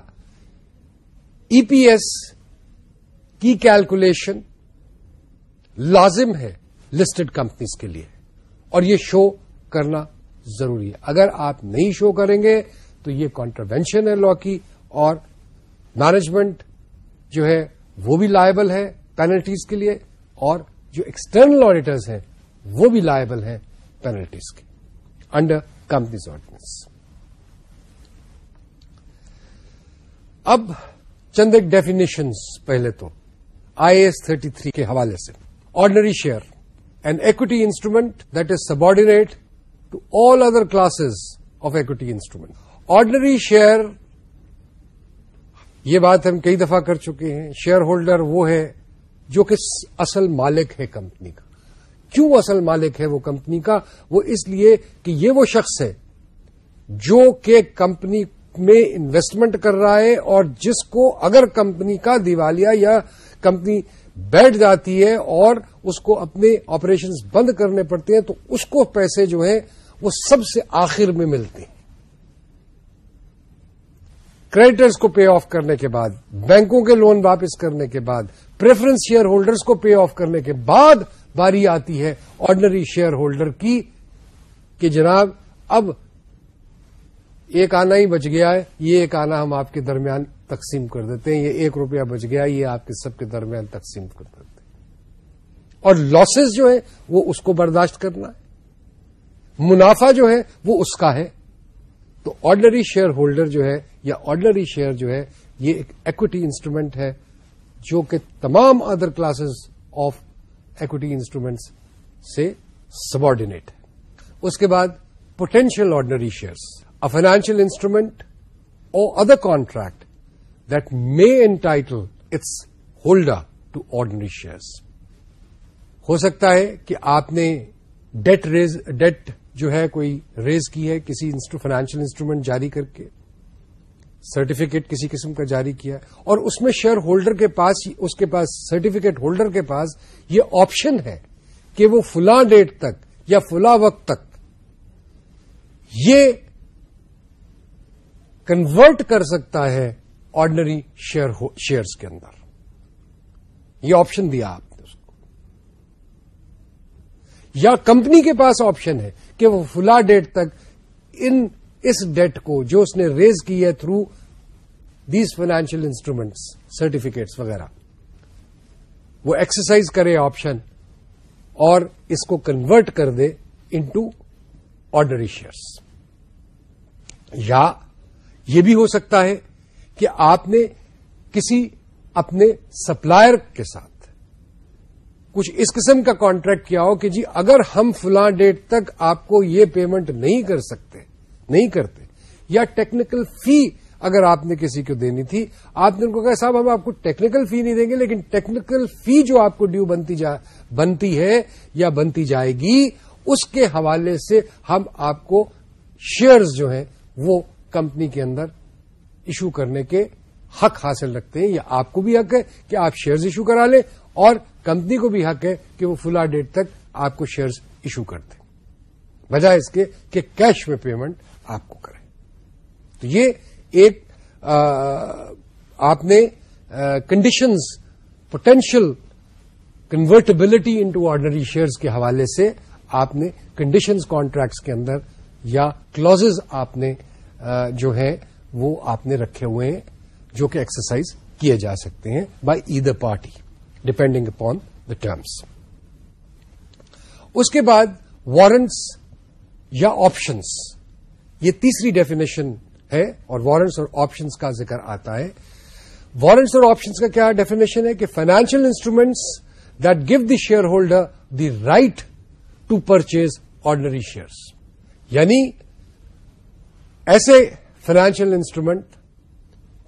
ای پی ایس کی کیلکولیشن لازم ہے لسٹڈ کمپنیز کے لیے اور یہ شو کرنا ضروری ہے اگر آپ نہیں شو کریں گے تو یہ کانٹروینشن ہے لا کی اور مینجمنٹ جو ہے وہ بھی لائبل ہے پینلٹیز کے لیے اور جو ایکسٹرنل آڈیٹرز ہیں وہ بھی لائبل ہیں پینلٹیز کے انڈر کمپنیز آرڈینس اب چند ایک ڈیفینیشنز پہلے تو آئی ایس تھرٹی تھری کے حوالے سے ordinary share and equity instrument that is sub to all other classes of equity instrument ordinary share یہ بات ہم کئی دفعہ کر چکے ہیں شیئر ہولڈر وہ ہے جو کہ اصل مالک ہے کمپنی کا کیوں اصل مالک ہے وہ کمپنی کا وہ اس لیے کہ یہ وہ شخص ہے جو کہ کمپنی میں انویسٹمنٹ کر رہا ہے اور جس کو اگر کمپنی کا دیوالیہ یا کمپنی بیٹھ جاتی ہے اور اس کو اپنے آپریشن بند کرنے پڑتے ہیں تو اس کو پیسے جو ہیں وہ سب سے آخر میں ملتے ہیں کریڈٹرس کو پے آف کرنے کے بعد بینکوں کے لون واپس کرنے کے بعد پریفرنس شیئر ہولڈرس کو پے آف کرنے کے بعد باری آتی ہے آرڈنری شیئر ہولڈر کی کہ جناب اب ایک آنا ہی بچ گیا ہے یہ ایک آنا ہم آپ کے درمیان تقسیم کر دیتے ہیں یہ ایک روپیہ بچ گیا یہ آپ کے سب کے درمیان تقسیم کر دیتے ہیں اور لاسز جو ہے وہ اس کو برداشت کرنا ہے منافع جو ہے وہ اس کا ہے تو آرڈنری شیئر ہولڈر جو ہے یا آرڈنری شیئر جو ہے یہ ایکوٹی انسٹرومینٹ ہے جو کہ تمام other classes of equity instruments سے سبارڈینیٹ ہے اس کے بعد potential ordinary shares a financial instrument اور other contract that may entitle its holder to ordinary shares ہو سکتا ہے کہ آپ نے ڈیٹ ریز ڈیٹ جو ہے کوئی ریز کی ہے کسی فائنینشیل انسٹرومینٹ جاری کر کے سرٹیفکیٹ کسی قسم کا جاری کیا اور اس میں شیئر ہولڈر کے پاس اس کے پاس سرٹیفکیٹ ہولڈر کے پاس یہ آپشن ہے کہ وہ فلاں ڈیٹ تک یا فلاں وقت تک یہ کنورٹ کر سکتا ہے آرڈنری شیئرس کے اندر یہ آپشن دیا آپ نے اس کو یا کمپنی کے پاس آپشن ہے کہ وہ فلا ڈیٹ تک ان اس ڈیٹ کو جو اس نے ریز کی ہے through these financial instruments certificates وغیرہ وہ ایکسرسائز کرے آپشن اور اس کو کنورٹ کر دے شیئرس یا یہ بھی ہو سکتا ہے کہ آپ نے کسی اپنے سپلائر کے ساتھ کچھ اس قسم کا کانٹریکٹ کیا ہو کہ جی اگر ہم فلاں ڈیٹ تک آپ کو یہ پیمنٹ نہیں کر سکتے نہیں کرتے یا ٹیکنیکل فی اگر آپ نے کسی کو دینی تھی آپ نے ان کو کہا صاحب ہم آپ کو ٹیکنیکل فی نہیں دیں گے لیکن ٹیکنیکل فی جو آپ کو ڈیو بنتی جا بنتی ہے یا بنتی جائے گی اس کے حوالے سے ہم آپ کو شیئرز جو ہیں وہ کمپنی کے اندر ایشو کرنے کے حق حاصل رکھتے ہیں یا آپ کو بھی حق ہے کہ آپ شیئرز ایشو کرا لیں اور کمپنی کو بھی حق ہے کہ وہ فلا ڈیٹ تک آپ کو شیئرز ایشو کر دیں بجائے اس کے کہ کیش میں پیمنٹ آپ کو کرے تو یہ ایک آپ نے conditions potential convertibility into ordinary shares کے حوالے سے آپ نے کنڈیشنز کانٹریکٹس کے اندر یا کلوزز آپ نے جو ہے وہ آپ نے رکھے ہوئے ہیں جو کہ ایکسرسائز کیے جا سکتے ہیں by either party depending upon the terms اس کے بعد وارنٹس یا آپشنس یہ تیسری ڈیفینیشن ہے اور وارنٹس اور آپشنس کا ذکر آتا ہے وارنٹس اور آپشنس کا کیا ڈیفینیشن ہے کہ financial instruments that give the share holder the right to purchase ordinary shares یعنی ایسے فائنینشیل انسٹرومینٹ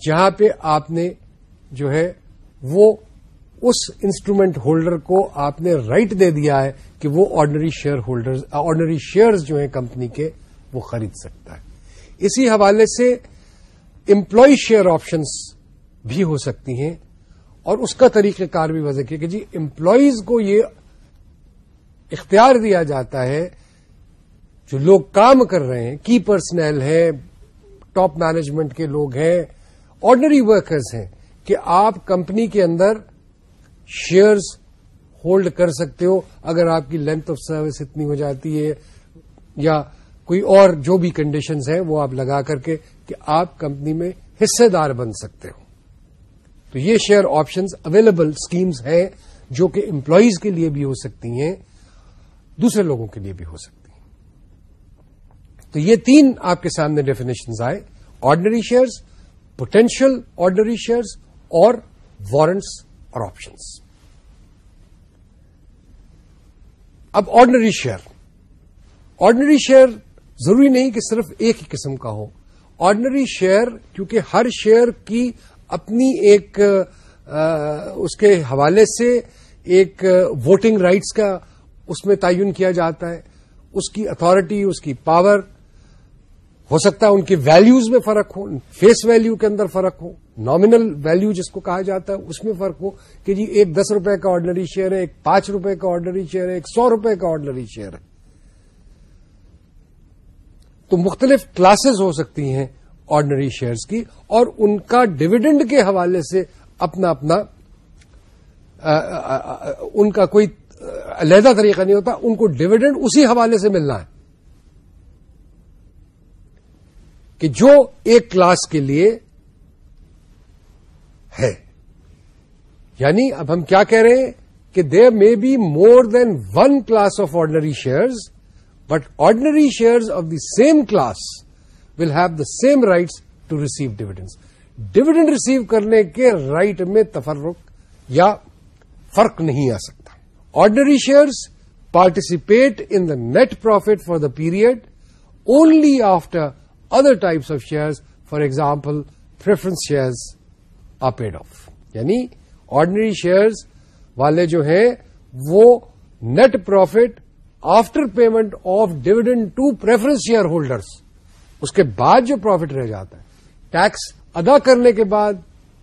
جہاں پہ آپ نے جو ہے وہ اس انسٹرومینٹ ہولڈر کو آپ نے رائٹ دے دیا ہے کہ وہ ordinary share holder ordinary shares جو ہیں کمپنی کے وہ خرید سکتا ہے اسی حوالے سے امپلائی شیئر آپشنس بھی ہو سکتی ہیں اور اس کا طریقہ کار بھی وضع کیا کہ جی امپلائیز کو یہ اختیار دیا جاتا ہے جو لوگ کام کر رہے ہیں کی پرسنل ہیں ٹاپ مینجمنٹ کے لوگ ہیں آرڈنری ورکرز ہیں کہ آپ کمپنی کے اندر شیئرس ہولڈ کر سکتے ہو اگر آپ کی لینتھ آف سروس اتنی ہو جاتی ہے یا کوئی اور جو بھی کنڈیشنز ہیں وہ آپ لگا کر کے کہ آپ کمپنی میں حصے دار بن سکتے ہو تو یہ شیئر آپشنز اویلیبل سکیمز ہیں جو کہ امپلائیز کے لیے بھی ہو سکتی ہیں دوسرے لوگوں کے لیے بھی ہو سکتی ہیں تو یہ تین آپ کے سامنے ڈیفینیشنز آئے ordinary shares potential ordinary shares اور وارنٹس اور آپشنس اب آرڈنری شیئر آرڈنری شیئر ضروری نہیں کہ صرف ایک ہی قسم کا ہو آرڈنری شیئر کیونکہ ہر شیئر کی اپنی ایک اس کے حوالے سے ایک ووٹنگ رائٹس کا اس میں تعین کیا جاتا ہے اس کی اتارٹی اس کی پاور ہو سکتا ہے ان کی ویلیوز میں فرق ہو فیس ویلیو کے اندر فرق ہو نامنل ویلیو جس کو کہا جاتا ہے اس میں فرق ہو کہ جی ایک دس روپے کا آرڈنری شیئر ہے ایک پانچ روپے کا آرڈنری شیئر ہے ایک سو روپے کا آرڈنری شیئر ہے تو مختلف کلاسز ہو سکتی ہیں آرڈنری شیئرز کی اور ان کا ڈویڈنڈ کے حوالے سے اپنا اپنا آ, آ, آ, ان کا کوئی علیحدہ طریقہ نہیں ہوتا ان کو ڈویڈنڈ اسی حوالے سے ملنا ہے کہ جو ایک کلاس کے لیے ہے یعنی اب ہم کیا کہہ رہے ہیں کہ there may be more than one class of ordinary shares but ordinary shares of the same class will have the same rights to receive dividends dividend receive کرنے کے رائٹ میں تفرق یا فرق نہیں آ سکتا ordinary shares participate net profit for the period only after other types of shares for example preference shares up and of یعنی ordinary shares والے جو ہیں وہ net profit after payment of dividend to preference share holders اس کے بعد جو profit رہ جاتا ہے ٹیکس ادا کرنے کے بعد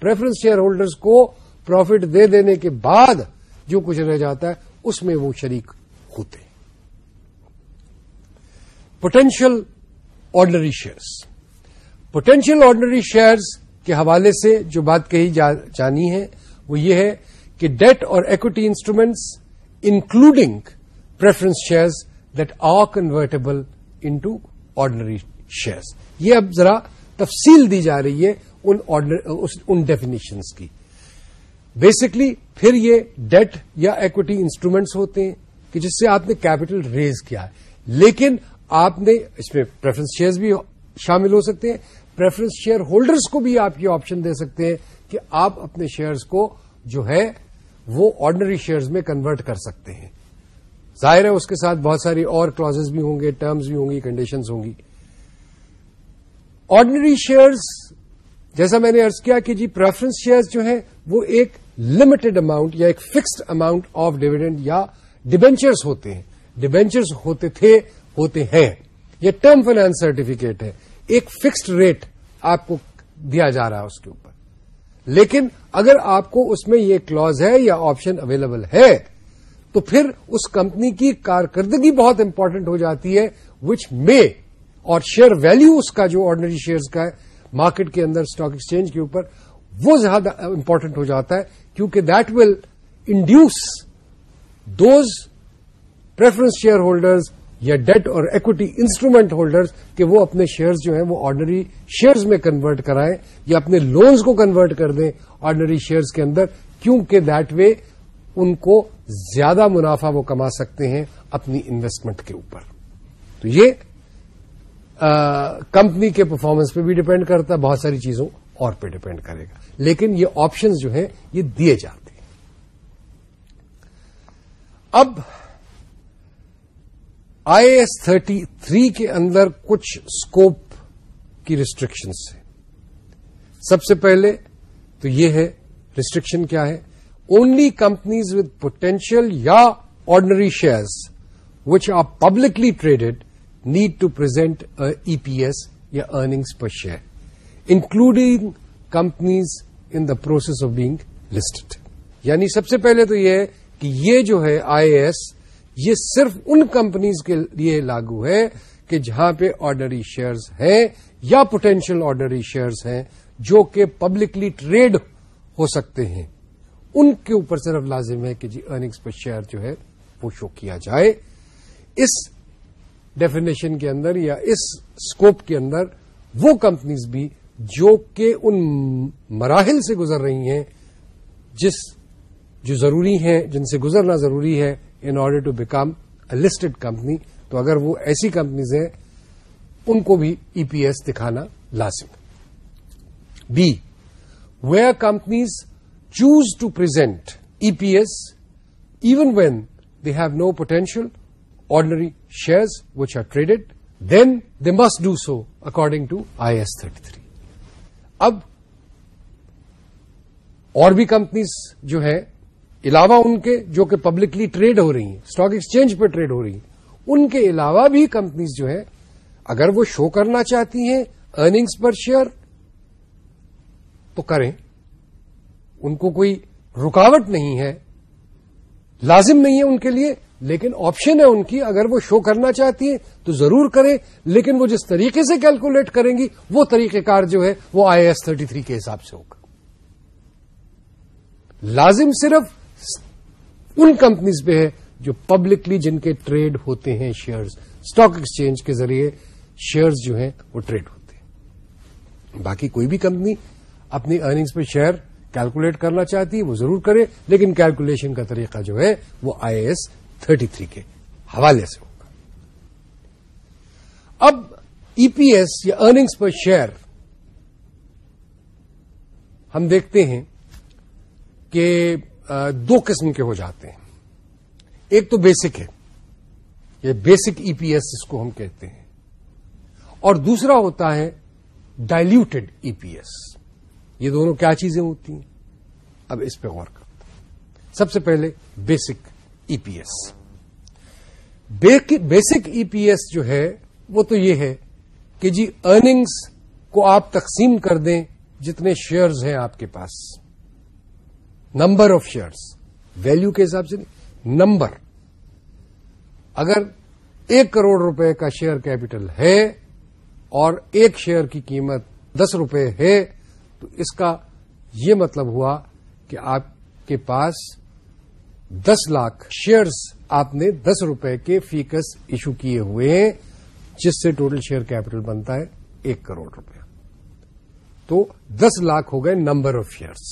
پرفرنس شیئر ہولڈر کو پروفٹ دے دینے کے بعد جو کچھ رہ جاتا ہے اس میں وہ شریک ہوتے ہیں potential ordinary shares potential ordinary shares کے حوالے سے جو بات کہی جانی ہے وہ یہ ہے کہ debt or equity instruments including preference shares that are convertible into ordinary shares یہ اب ذرا تفصیل دی جا رہی ہے ان ڈیفینیشنس کی بیسکلی پھر یہ ڈیٹ یا ایکوٹی انسٹرومینٹس ہوتے ہیں کہ جس سے آپ نے کیپٹل ریز کیا ہے لیکن آپ نے اس میں پریفرنس شیئرز بھی شامل ہو سکتے ہیں پریفرنس شیئر ہولڈرز کو بھی آپ یہ آپشن دے سکتے ہیں کہ آپ اپنے شیئرز کو جو ہے وہ آرڈنری شیئرز میں کنورٹ کر سکتے ہیں ظاہر ہے اس کے ساتھ بہت ساری اور کلاز بھی ہوں گے ٹرمز بھی ہوں گی کنڈیشنز ہوں گی آرڈنری شیئرز جیسا میں نے ارض کیا کہ جی پریفرنس شیئرز جو ہے وہ ایک لمیٹڈ اماؤنٹ یا ایک فکسڈ اماؤنٹ آف ڈیویڈنڈ یا ڈیبینچرس ہوتے ہیں ڈبینچرس ہوتے تھے ہوتے ہیں یہ ٹرم فائنانس سرٹیفکیٹ ہے ایک فکسڈ ریٹ آپ کو دیا جا رہا ہے اس کے اوپر لیکن اگر آپ کو اس میں یہ کلوز ہے یا آپشن اویلیبل ہے تو پھر اس کمپنی کی کارکردگی بہت امپورٹنٹ ہو جاتی ہے وچ مے اور شیئر ویلو اس کا جو آرڈنری شیئرز کا ہے مارکیٹ کے اندر اسٹاک ایکسچینج کے اوپر وہ زیادہ امپورٹنٹ ہو جاتا ہے کیونکہ that will induce those preference share holders یا ڈیٹ اور ایکوٹی انسٹرومینٹ ہولڈرز کہ وہ اپنے شیئرز جو ہیں وہ آرڈنری شیئرز میں کنورٹ کرائیں یا اپنے لونس کو کنورٹ کر دیں آرڈنری شیئرز کے اندر کیونکہ دیٹ وے ان کو زیادہ منافع وہ کما سکتے ہیں اپنی انویسٹمنٹ کے اوپر تو یہ کمپنی کے پرفارمنس پہ بھی ڈپینڈ کرتا ہے بہت ساری چیزوں اور پہ ڈپینڈ کرے گا لیکن یہ آپشنز جو ہیں یہ دیے جاتے ہیں اب آئی ایس تھرٹی تھری کے اندر کچھ اسکوپ کی ریسٹرکشنس سے سب سے پہلے تو یہ ہے ریسٹرکشن کیا ہے اونلی کمپنیز ود پوٹینشیل یا ordinary shares which are publicly traded need to present E P S یا earnings per share including companies in the process of being listed یعنی سب سے پہلے تو یہ ہے کہ یہ جو ہے آئی اے یہ صرف ان کمپنیز کے لیے لاگو ہے کہ جہاں پہ آرڈری شیئرز ہیں یا پوٹینشیل آرڈری شیئرز ہیں جو کہ پبلکلی ٹریڈ ہو سکتے ہیں ان کے اوپر صرف لازم ہے کہ جی ارنگس پر شیئر جو ہے وہ شو کیا جائے اس ڈیفینیشن کے اندر یا اس اسکوپ کے اندر وہ کمپنیز بھی جو کہ ان مراحل سے گزر رہی ہیں جس جو ضروری ہیں جن سے گزرنا ضروری ہے in order to become listed company تو اگر وہ ایسی کمپنیز ہیں ان کو بھی ای پی ایس دکھانا لازم be where companies choose to present E P S even when they have no potential ordinary shares which are traded then they must do so according to I S thirty three اب اور بھی companies جو ہیں علاوہ ان کے جو کہ پبلکلی ٹریڈ ہو رہی ہیں اسٹاک ایکسچینج پہ ٹریڈ ہو رہی ہیں ان کے علاوہ بھی کمپنیز جو ہے اگر وہ شو کرنا چاہتی ہیں ارنگس پر شیئر تو کریں ان کو کوئی رکاوٹ نہیں ہے لازم نہیں ہے ان کے لیے لیکن آپشن ہے ان کی اگر وہ شو کرنا چاہتی ہیں تو ضرور کریں لیکن وہ جس طریقے سے کیلکولیٹ کریں گی وہ طریقہ کار جو ہے وہ آئی ایس تھرٹی تھری کے حساب سے ہوگا لازم صرف ان کمپنیز پہ ہے جو پبلکلی جن کے ٹریڈ ہوتے ہیں شیئرز اسٹاک ایکسچینج کے ذریعے شیئرز جو ہیں وہ ٹریڈ ہوتے ہیں باقی کوئی بھی کمپنی اپنی ارننگز پہ شیئر کیلکولیٹ کرنا چاہتی ہے وہ ضرور کرے لیکن کیلکولیشن کا طریقہ جو ہے وہ آئی ایس تھرٹی تھری کے حوالے سے ہوگا اب ای پی ایس یا ارننگز پر شیئر ہم دیکھتے ہیں کہ دو قسم کے ہو جاتے ہیں ایک تو بیسک ہے یہ بیسک ای پی ایس اس کو ہم کہتے ہیں اور دوسرا ہوتا ہے ڈائلوٹیڈ ای پی ایس یہ دونوں کیا چیزیں ہوتی ہیں اب اس پہ غور کرتے ہیں سب سے پہلے basic E P S basic E P S جو ہے وہ تو یہ ہے کہ جی ارننگز کو آپ تقسیم کر دیں جتنے شیئرز ہیں آپ کے پاس نمبر آف شیئرس ویلو کے حساب سے نہیں نمبر اگر ایک کروڑ روپے کا شیئر کیپٹل ہے اور ایک شیئر کی قیمت دس روپے ہے تو اس کا یہ مطلب ہوا کہ آپ کے پاس دس لاکھ شیئرس آپ نے دس روپے کے فیکس ایشو کیے ہوئے ہیں جس سے ٹوٹل شیئر کیپٹل بنتا ہے ایک کروڑ روپے تو دس لاکھ ہو گئے نمبر آف شیئرس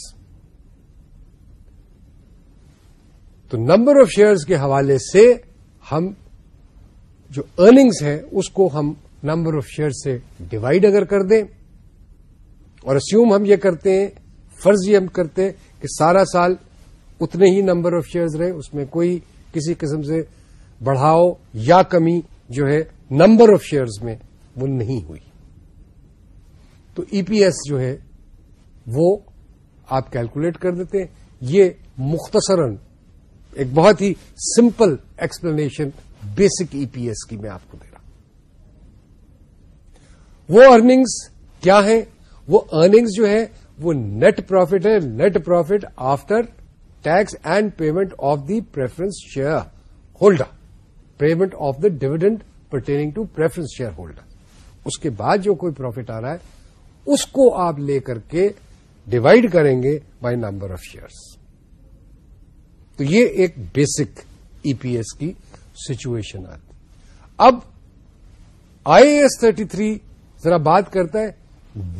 تو نمبر آف شیئرس کے حوالے سے ہم جو ارننگس ہیں اس کو ہم نمبر آف شیئر سے ڈیوائڈ اگر کر دیں اور اسیوم ہم یہ کرتے ہیں فرض یہ ہم کرتے ہیں کہ سارا سال اتنے ہی نمبر آف شیئرز رہے اس میں کوئی کسی قسم سے بڑھاؤ یا کمی جو ہے نمبر آف شیئرز میں وہ نہیں ہوئی تو ای پی ایس جو ہے وہ آپ کیلکولیٹ کر دیتے ہیں یہ مختصراً ایک بہت ہی simple explanation basic E P S کی میں آپ کو دے رہا وہ ارنگس کیا ہے وہ ارنگس جو ہے وہ نیٹ پروفٹ ہے net profit after tax and payment of the preference share holder payment of the dividend pertaining to preference share holder اس کے بعد جو کوئی پروفٹ آ رہا ہے اس کو آپ لے کر کے ڈیوائڈ کریں گے بائی نمبر آف شیئرس تو یہ ایک بیسک ای پی ایس کی سچویشن آتی اب آئی ایس تھرٹی تھری ذرا بات کرتا ہے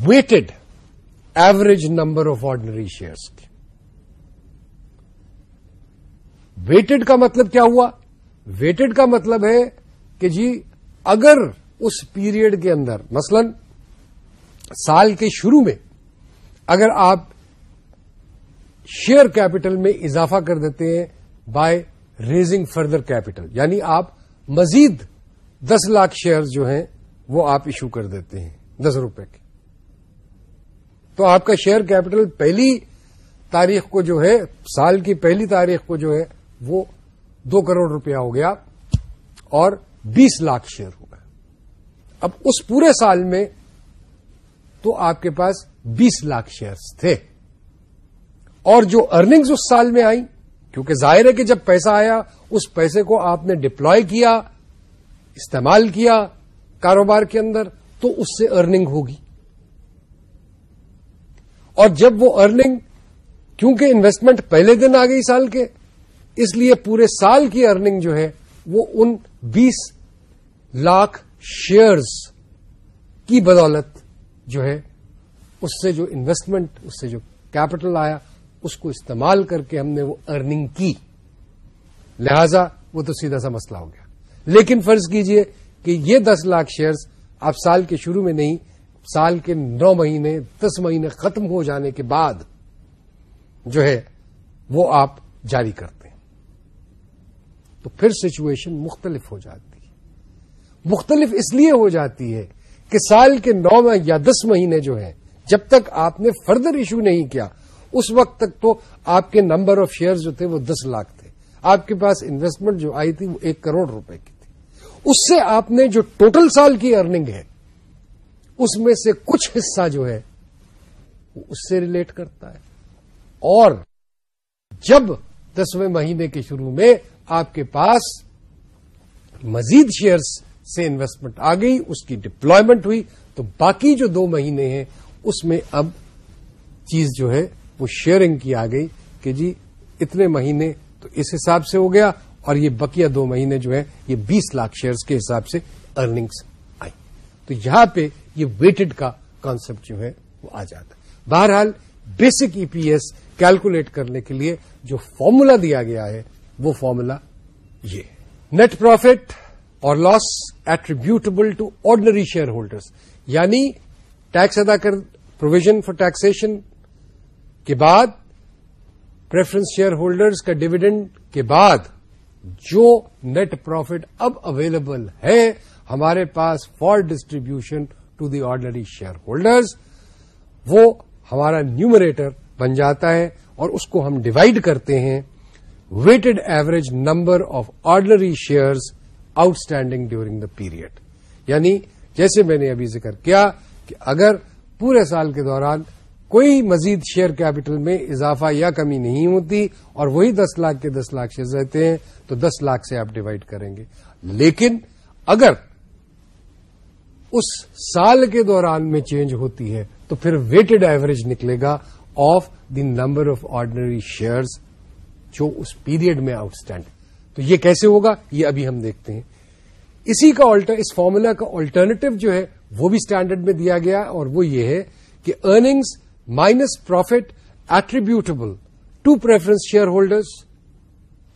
weighted average number of ordinary shares کی ویٹڈ کا مطلب کیا ہوا ویٹڈ کا مطلب ہے کہ جی اگر اس پیریڈ کے اندر مثلا سال کے شروع میں اگر آپ شیئر کیپٹل میں اضافہ کر دیتے ہیں بائی ریزنگ فردر کیپٹل یعنی آپ مزید دس لاکھ شیئر جو ہیں وہ آپ ایشو کر دیتے ہیں دس روپے کے تو آپ کا شیئر کیپٹل پہلی تاریخ کو جو ہے سال کی پہلی تاریخ کو جو ہے وہ دو کروڑ روپیہ ہو گیا اور بیس لاکھ شیئر ہو گیا اب اس پورے سال میں تو آپ کے پاس بیس لاکھ شیئرس تھے اور جو ارننگز اس سال میں آئیں کیونکہ ظاہر ہے کہ جب پیسہ آیا اس پیسے کو آپ نے ڈپلوائے کیا استعمال کیا کاروبار کے اندر تو اس سے ارننگ ہوگی اور جب وہ ارننگ کیونکہ انویسٹمنٹ پہلے دن آ گئی سال کے اس لیے پورے سال کی ارننگ جو ہے وہ ان بیس لاکھ شیئرز کی بدولت جو ہے اس سے جو انویسٹمنٹ اس سے جو کیپٹل آیا اس کو استعمال کر کے ہم نے وہ ارننگ کی لہذا وہ تو سیدھا سا مسئلہ ہو گیا لیکن فرض کیجئے کہ یہ دس لاکھ شیئرز آپ سال کے شروع میں نہیں سال کے نو مہینے دس مہینے ختم ہو جانے کے بعد جو ہے وہ آپ جاری کرتے ہیں تو پھر سچویشن مختلف ہو جاتی ہے مختلف اس لیے ہو جاتی ہے کہ سال کے نو یا دس مہینے جو ہیں جب تک آپ نے فردر ایشو نہیں کیا اس وقت تک تو آپ کے نمبر آف شیئر جو تھے وہ دس لاکھ تھے آپ کے پاس انویسٹمنٹ جو آئی تھی وہ ایک کروڑ روپے کی تھی اس سے آپ نے جو ٹوٹل سال کی ارننگ ہے اس میں سے کچھ حصہ جو ہے وہ اس سے ریلیٹ کرتا ہے اور جب دسویں مہینے کے شروع میں آپ کے پاس مزید شیئرز سے انویسٹمنٹ آ گئی اس کی ڈپلائمنٹ ہوئی تو باقی جو دو مہینے ہیں اس میں اب چیز جو ہے وہ شیئرنگ کی آ گئی کہ جی اتنے مہینے تو اس حساب سے ہو گیا اور یہ بکیا دو مہینے جو ہے یہ بیس لاکھ شیئرز کے حساب سے ارننگز آئی تو یہاں پہ یہ ویٹڈ کا کانسپٹ جو ہے وہ آ جاتا بہرحال basic E P S calculate کرنے کے لیے جو فارمولا دیا گیا ہے وہ فارمولا یہ نیٹ پروفٹ اور loss attributable to ordinary share holders یعنی ٹیکس ادا کر پروویژن فار ٹیکسن کے بعد پریفرنس شیئر ہولڈرز کا ڈویڈنڈ کے بعد جو نیٹ پروفٹ اب اویلیبل ہے ہمارے پاس for distribution to the ordinary share holders وہ ہمارا نیومریٹر بن جاتا ہے اور اس کو ہم ڈیوائڈ کرتے ہیں weighted average number of ordinary shares outstanding during the period یعنی جیسے میں نے ابھی ذکر کیا کہ اگر پورے سال کے دوران کوئی مزید شیئر کیپٹل میں اضافہ یا کمی نہیں ہوتی اور وہی دس لاکھ کے دس لاکھ شیئر رہتے ہیں تو دس لاکھ سے آپ ڈیوائڈ کریں گے لیکن اگر اس سال کے دوران میں چینج ہوتی ہے تو پھر ویٹڈ ایوریج نکلے گا of the number of ordinary shares جو اس پیریڈ میں آؤٹ اسٹینڈ تو یہ کیسے ہوگا یہ ابھی ہم دیکھتے ہیں اسی کا اس فارمولا کا آلٹرنیٹو جو ہے وہ بھی اسٹینڈرڈ میں دیا گیا اور وہ یہ ہے کہ earnings minus profit attributable to preference share holders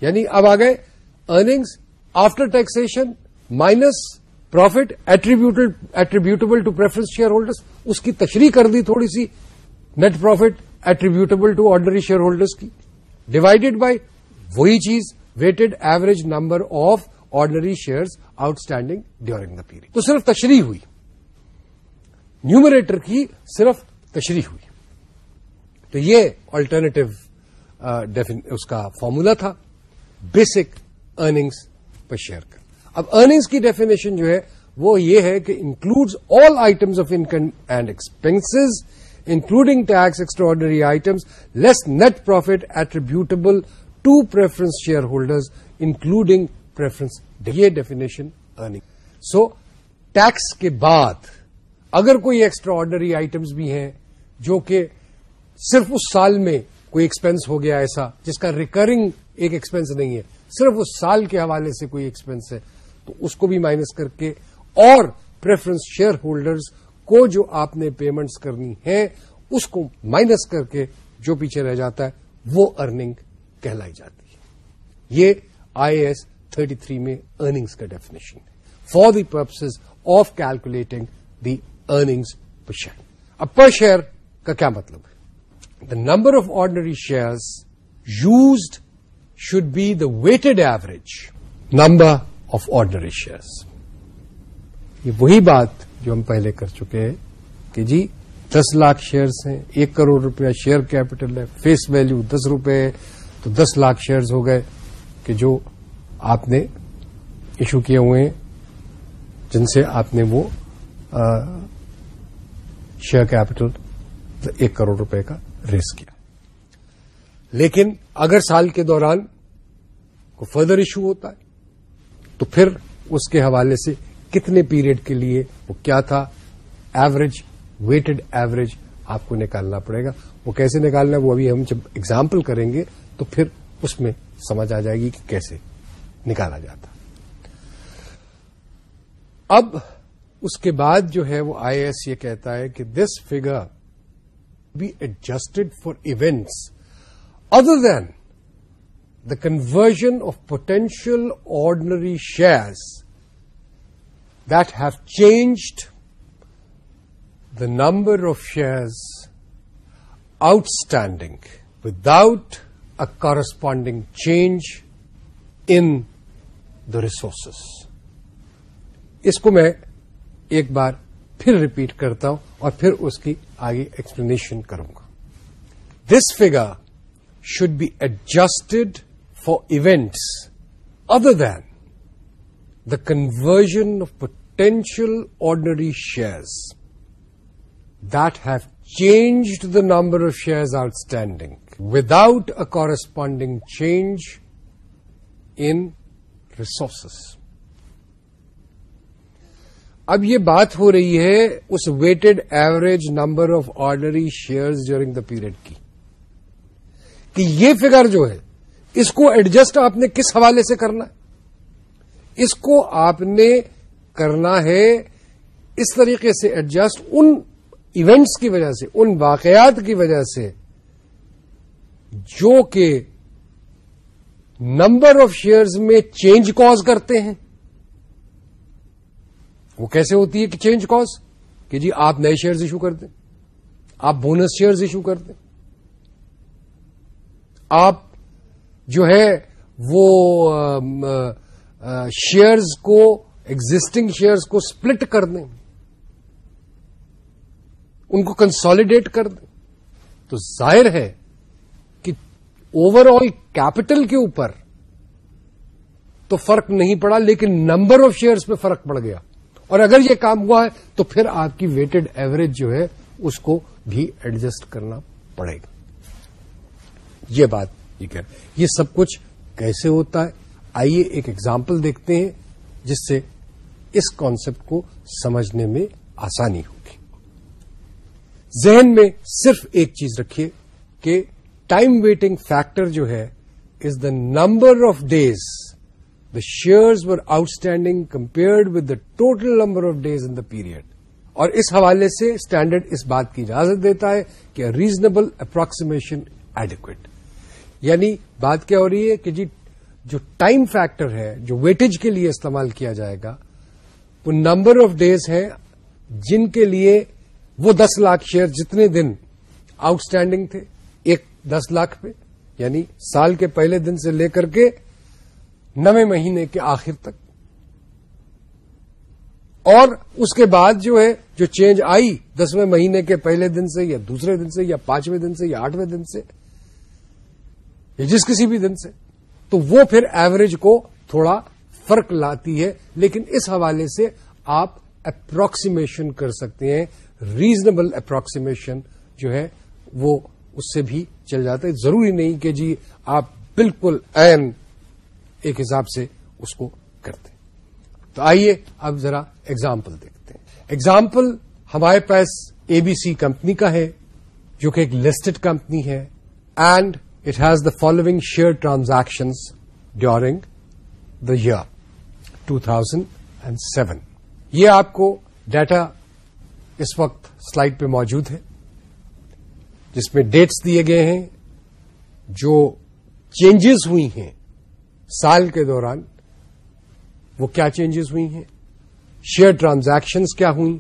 یعنی اب آ گئے earnings after taxes minus profit attributable to preference share holders اس کی تشریح کر دی تھوڑی سی net profit attributable to ordinary share holders کی ڈیوائڈیڈ بائی وہی چیز weighted average number of ordinary share outstanding during the period تو صرف تشریح ہوئی نیومریٹر کی صرف تشریح ہوئی تو یہ آلٹرنیٹو اس کا فارمولا تھا بیسک ارننگس پر شیئر کر اب ارنگس کی ڈیفینیشن جو ہے وہ یہ ہے کہ includes all items of income and expense including tax extra ordinary items less net profit attributable to preference share holders including preference یہ ڈیفینیشن ارنگ سو ٹیکس کے بعد اگر کوئی ایکسٹرا آرڈنری آئٹمس بھی ہیں جو کہ صرف اس سال میں کوئی ایکسپینس ہو گیا ایسا جس کا ریکرنگ ایک ایکسپینس نہیں ہے صرف اس سال کے حوالے سے کوئی ایکسپینس ہے تو اس کو بھی مائنس کر کے اور پریفرنس شیئر ہولڈرز کو جو آپ نے پیمنٹس کرنی ہے اس کو مائنس کر کے جو پیچھے رہ جاتا ہے وہ ارننگ کہلائی جاتی ہے یہ آئی ایس تھرٹی تھری میں ارنگس کا ڈیفینیشن ہے for the purpose of calculating the earnings share اب پر شیئر کا کیا مطلب ہے the number of ordinary shares used should be the weighted average number of ordinary shares یہ وہی بات جو ہم پہلے کر چکے ہیں کہ جی دس لاکھ شیئرس ہیں ایک کروڑ روپیہ شیئر کیپٹل ہے فیس ویلو دس روپے ہے تو دس لاکھ شیئرز ہو گئے کہ جو آپ نے ایشو کیے ہوئے ہیں جن سے آپ نے وہ شیئر کیپٹل ایک کروڑ روپے کا ریس کیا لیکن اگر سال کے دوران کو فردر ایشو ہوتا ہے تو پھر اس کے حوالے سے کتنے پیریڈ کے لیے وہ کیا تھا ایوریج ویٹڈ ایوریج آپ کو نکالنا پڑے گا وہ کیسے نکالنا ہے وہ ابھی ہم جب اگزامپل کریں گے تو پھر اس میں سمجھ آ جائے گی کہ کیسے نکالا جاتا اب اس کے بعد جو ہے وہ آئی ایس یہ کہتا ہے کہ this figure be adjusted for events other than the conversion of potential ordinary shares that have changed the number of shares outstanding without a corresponding change in the resources اس کو میں ایک بار پھر repeat کرتا ہوں اور پھر اس کی آگے ایکسپلینیشن کروں گا this figure should be adjusted for events other than the conversion of potential ordinary shares that have changed the number of shares outstanding standing without corresponding corresponding change in اب یہ بات ہو رہی ہے اس weighted average number of ordinary shares during the period کی کہ یہ figure جو ہے اس کو ایڈجسٹ آپ نے کس حوالے سے کرنا اس کو آپ نے کرنا ہے اس طریقے سے ایڈجسٹ ان ایونٹس کی وجہ سے ان واقعات کی وجہ سے جو کہ نمبر آف شیئرز میں چینج کاز کرتے ہیں وہ کیسے ہوتی ہے کہ چینج کاز کہ جی آپ نئے شیئرز ایشو کر دیں آپ بونس شیئرز ایشو کر دیں آپ جو ہے وہ شیئرز کو ایگزٹنگ شیئرز کو سپلٹ کر دیں ان کو کنسالیڈیٹ کر دیں تو ظاہر ہے کہ اوور آل کیپٹل کے اوپر تو فرق نہیں پڑا لیکن نمبر آف شیئرز پہ فرق پڑ گیا اور اگر یہ کام ہوا ہے تو پھر آپ کی ویٹڈ ایوریج جو ہے اس کو بھی ایڈجسٹ کرنا پڑے گا یہ بات ٹھیک یہ سب کچھ کیسے ہوتا ہے آئیے ایک ایگزامپل دیکھتے ہیں جس سے اس کانسپٹ کو سمجھنے میں آسانی ہوگی ذہن میں صرف ایک چیز رکھیے کہ ٹائم ویٹنگ فیکٹر جو ہے is the number of days the shares were outstanding compared with the total number of days in period اور اس حوالے سے اسٹینڈرڈ اس بات کی اجازت دیتا ہے کہ ریزنیبل اپروکسیمیشن ایڈیکویٹ یعنی بات کیا ہو رہی ہے کہ جی جو ٹائم فیکٹر ہے جو ویٹج کے لیے استعمال کیا جائے گا وہ نمبر آف ڈیز ہیں جن کے لیے وہ دس لاکھ شیئر جتنے دن آؤٹ اسٹینڈنگ تھے ایک دس لاکھ پہ یعنی سال کے پہلے دن سے لے کر کے نویں مہینے کے آخر تک اور اس کے بعد جو ہے جو چینج آئی دسویں مہینے کے پہلے دن سے یا دوسرے دن سے یا پانچویں دن سے یا آٹھویں دن سے یا جس کسی بھی دن سے تو وہ پھر ایوریج کو تھوڑا فرق لاتی ہے لیکن اس حوالے سے آپ اپروکسیمیشن کر سکتے ہیں ریزنبل اپروکسیمیشن جو ہے وہ اس سے بھی چل جاتا ہے ضروری نہیں کہ جی آپ بالکل این ایک حساب سے اس کو کرتے تو آئیے اب ذرا ایگزامپل دیکھتے ہیں ایگزامپل ہمارے پاس اے بی سی کمپنی کا ہے جو کہ ایک لسٹڈ کمپنی ہے and it has the following share transaction during the year two and seven یہ آپ کو ڈیٹا اس وقت سلائڈ پہ موجود ہے جس میں ڈیٹس دیے گئے ہیں جو چینجز ہوئی ہیں سال کے دوران وہ کیا چینجز ہوئی ہیں شیئر ٹرانزیکشنز کیا ہوئی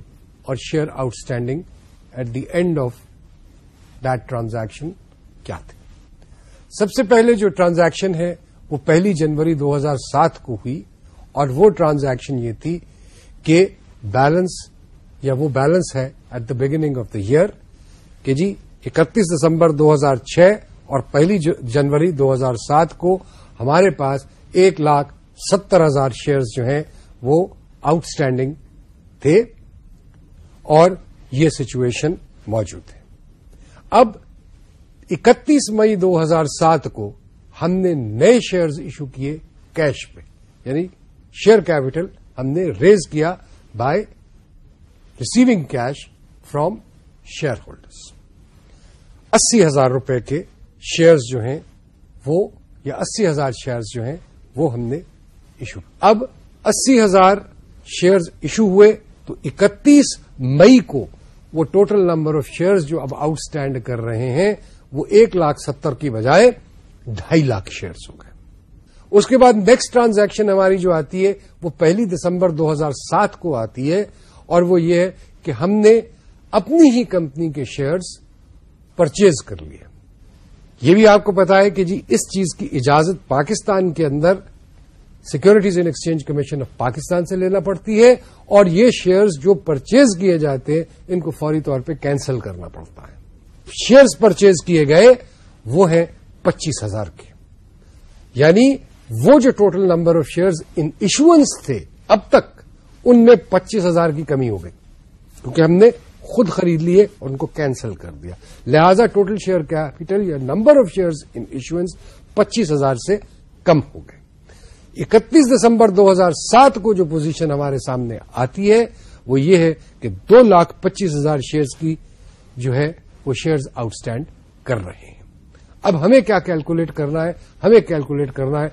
اور share outstanding at the end of that transaction کیا تھے سب سے پہلے جو ٹرانزیکشن ہے وہ پہلی جنوری دو ہزار سات کو ہوئی اور وہ ٹرانزیکشن یہ تھی کہ بیلنس یا وہ بیلنس ہے at the beginning of the year کہ جی اکتیس دسمبر دو ہزار چھ اور پہلی جنوری دو ہزار سات کو ہمارے پاس ایک لاکھ ستر ہزار شیئرز جو ہیں وہ آؤٹ اسٹینڈنگ تھے اور یہ سچویشن موجود ہے اب اکتیس مئی دو ہزار سات کو ہم نے نئے شیئرز ایشو کیے کیش پہ یعنی شیئر کیپٹل ہم نے ریز کیا by receiving cash from shareholders اسی ہزار روپے کے شیئرز جو ہیں وہ یا اسی ہزار شیئرز جو ہیں وہ ہم نے ایشو اب اسی ہزار شیئرز ایشو ہوئے تو اکتیس مئی کو وہ ٹوٹل نمبر آف شیئرز جو اب آؤٹ اسٹینڈ کر رہے ہیں وہ ایک لاکھ ستر کی بجائے ڈھائی لاکھ شیئرز ہو گئے اس کے بعد نیکسٹ ٹرانزیکشن ہماری جو آتی ہے وہ پہلی دسمبر دو ہزار سات کو آتی ہے اور وہ یہ ہے کہ ہم نے اپنی ہی کمپنی کے شیئرز پرچیز کر لیے یہ بھی آپ کو پتا ہے کہ جی اس چیز کی اجازت پاکستان کے اندر Securities and Exchange Commission of Pakistan سے لینا پڑتی ہے اور یہ شیئرز جو پرچیز کیے جاتے ہیں ان کو فوری طور پہ کینسل کرنا پڑتا ہے شیئرز پرچیز کیے گئے وہ ہیں پچیس ہزار کے یعنی وہ جو total number of shares in issuance تھے اب تک ان میں پچیس ہزار کی کمی ہو گئی کیونکہ ہم نے خود خرید لیے اور ان کو کینسل کر دیا لہذا ٹوٹل شیئر کیپٹل یا نمبر آف شیئر ایشوئنس پچیس ہزار سے کم ہو گئے اکتیس دسمبر دو ہزار سات کو جو پوزیشن ہمارے سامنے آتی ہے وہ یہ ہے کہ دو لاکھ پچیس ہزار شیئر کی جو ہے وہ شیئرز آؤٹ اسٹینڈ کر رہے ہیں اب ہمیں کیا کیلکولیٹ کرنا ہے ہمیں کیلکولیٹ کرنا ہے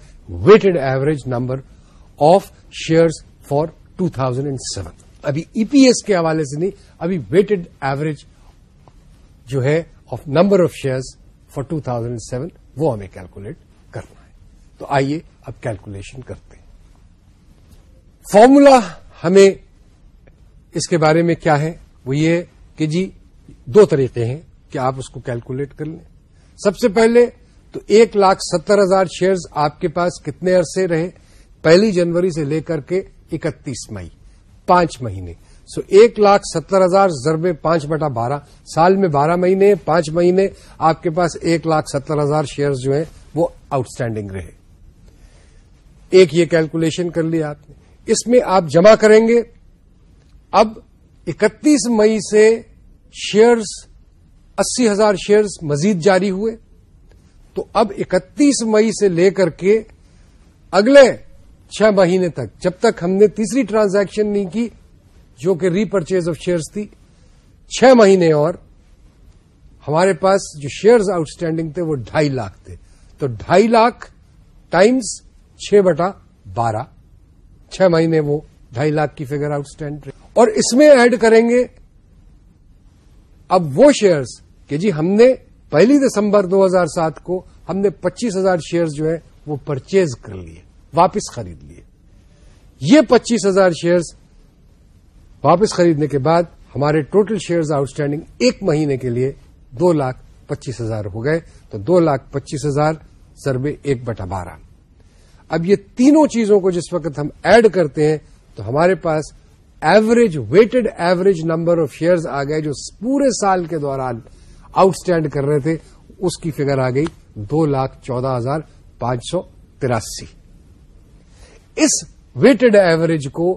weighted average number of shares for two thousand and seven ابھی ای پی ایس کے حوالے سے نہیں ابھی ویٹڈ ایوریج جو ہے of number of shares for two thousand seven وہ ہمیں کیلکولیٹ کرنا ہے تو آئیے اب کیلکولیشن کرتے ہیں فارمولا ہمیں اس کے بارے میں کیا ہے وہ یہ کہ جی دو طریقے ہیں کہ آپ اس کو کیلکولیٹ کر لیں سب سے پہلے تو ایک لاکھ ستر ہزار شیئرز آپ کے پاس کتنے عرصے رہے پہلی جنوری سے لے کر کے اکتیس مئی پانچ مہینے سو ایک لاکھ ستر ہزار ضرب پانچ بٹا بارہ سال میں بارہ مہینے پانچ مہینے آپ کے پاس ایک لاکھ ستر ہزار شیئر جو ہیں وہ آؤٹ اسٹینڈنگ رہے ایک یہ کیلکولیشن کر لیا آپ نے اس میں آپ جمع کریں گے اب اکتیس مئی سے شیئرز اسی ہزار شیئرز مزید جاری ہوئے تو اب اکتیس مئی سے لے کر کے اگلے چھ مہینے تک جب تک ہم نے تیسری ٹرانزیکشن نہیں کی جو کہ ری پرچیز آف شیئرس تھی چھ مہینے اور ہمارے پاس جو شیئرز آؤٹ اسٹینڈنگ تھے وہ ڈھائی لاکھ تھے تو ڈھائی لاکھ ٹائمز چھ بٹا بارہ چھ مہینے وہ ڈھائی لاکھ کی فگر آؤٹ اسٹینڈ اور اس میں ایڈ کریں گے اب وہ شیئرز کہ جی ہم نے پہلی دسمبر دو ہزار سات کو ہم نے پچیس ہزار شیئرز جو ہیں وہ پرچیز کر لیے واپس خرید لیے یہ پچیس ہزار شیئرز واپس خریدنے کے بعد ہمارے ٹوٹل شیئرز آؤٹ اسٹینڈنگ ایک مہینے کے لیے دو لاکھ پچیس ہزار ہو گئے تو دو لاکھ پچیس ہزار سروے ایک بٹا بارہ اب یہ تینوں چیزوں کو جس وقت ہم ایڈ کرتے ہیں تو ہمارے پاس average weighted average number of shares آ گئے جو پورے سال کے دوران آؤٹ اسٹینڈ کر رہے تھے اس کی فگر آ گئی دو لاکھ چودہ ہزار پانچ سو تراسی اس ویٹڈ ایوریج کو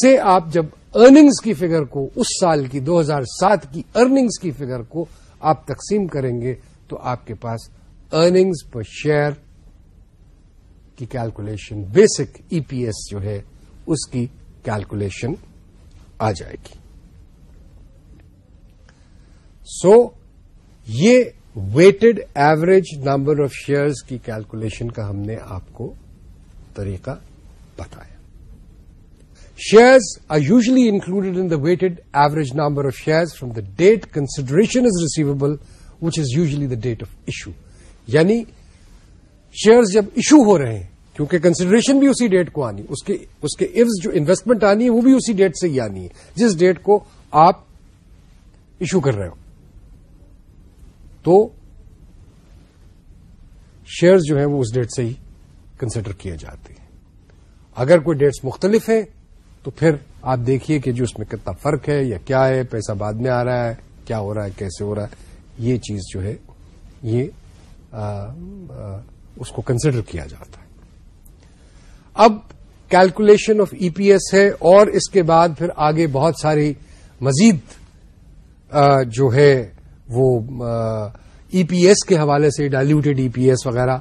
سے آپ جب ارننگز کی فگر کو اس سال کی دو ہزار سات کی ارنگس کی فگر کو آپ تقسیم کریں گے تو آپ کے پاس ارنگس پر شیئر کی calculation basic E P S جو ہے اس کی کیلکولیشن آ جائے گی سو یہ weighted average number of shares کی کیلکولیشن کا ہم نے آپ کو طریقہ بتایا shares are usually included in the weighted average number of shares from the date consideration is receivable which is usually the date of issue یعنی شیئرز جب ایشو ہو رہے ہیں کیونکہ کنسیڈریشن بھی اسی ڈیٹ کو آنی اس کے اس کے ایف جو انویسٹمنٹ آنی ہے وہ بھی اسی ڈیٹ سے ہی آنی ہے جس ڈیٹ کو آپ ایشو کر رہے ہو تو شیئرز جو ہیں وہ اس ڈیٹ سے ہی کنسیڈر کیا جاتے ہیں اگر کوئی ڈیٹس مختلف ہیں تو پھر آپ دیکھیے کہ جو اس میں کتنا فرق ہے یا کیا ہے پیسہ بعد میں آ رہا ہے کیا ہو رہا ہے کیسے ہو رہا ہے یہ چیز جو ہے یہ آ, آ, اس کو کنسیڈر کیا جاتا ہے اب calculation of E P S ہے اور اس کے بعد پھر آگے بہت ساری مزید آ, جو ہے وہ ای پی ایس کے حوالے سے diluted E e P S وغیرہ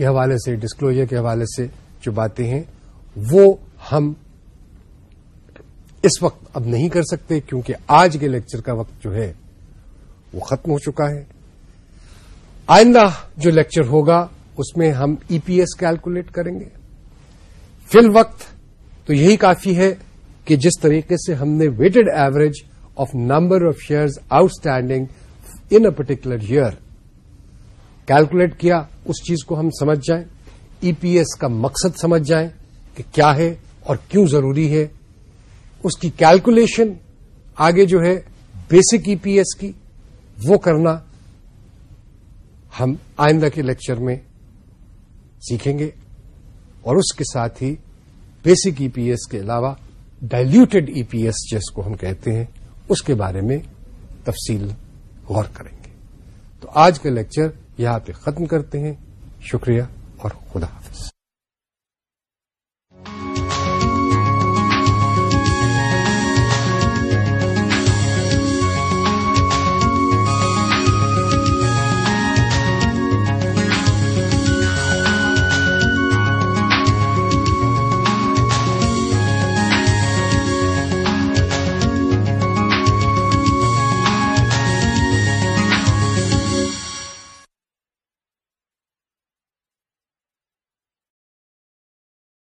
کے حوالے سے ڈسکلوجر کے حوالے سے جو باتیں ہیں وہ ہم اس وقت اب نہیں کر سکتے کیونکہ آج کے لیکچر کا وقت جو ہے وہ ختم ہو چکا ہے آئندہ جو لیکچر ہوگا اس میں ہم ای پی ایس کیلکولیٹ کریں گے فی الوقت تو یہی کافی ہے کہ جس طریقے سے ہم نے weighted average of number of shares outstanding in a particular year calculate کیا اس چیز کو ہم سمجھ جائیں ای پی ایس کا مقصد سمجھ جائیں کہ کیا ہے اور کیوں ضروری ہے اس کی کیلکولیشن آگے جو ہے بیسک ای پی ایس کی وہ کرنا ہم آئندہ کے لیکچر میں سیکھیں گے اور اس کے ساتھ ہی بیسک ای پی ایس کے علاوہ ڈائلوٹیڈ ای پی ایس جس کو ہم کہتے ہیں اس کے بارے میں تفصیل غور کریں گے تو آج کا لیکچر یہاں پہ ختم کرتے ہیں شکریہ اور خدا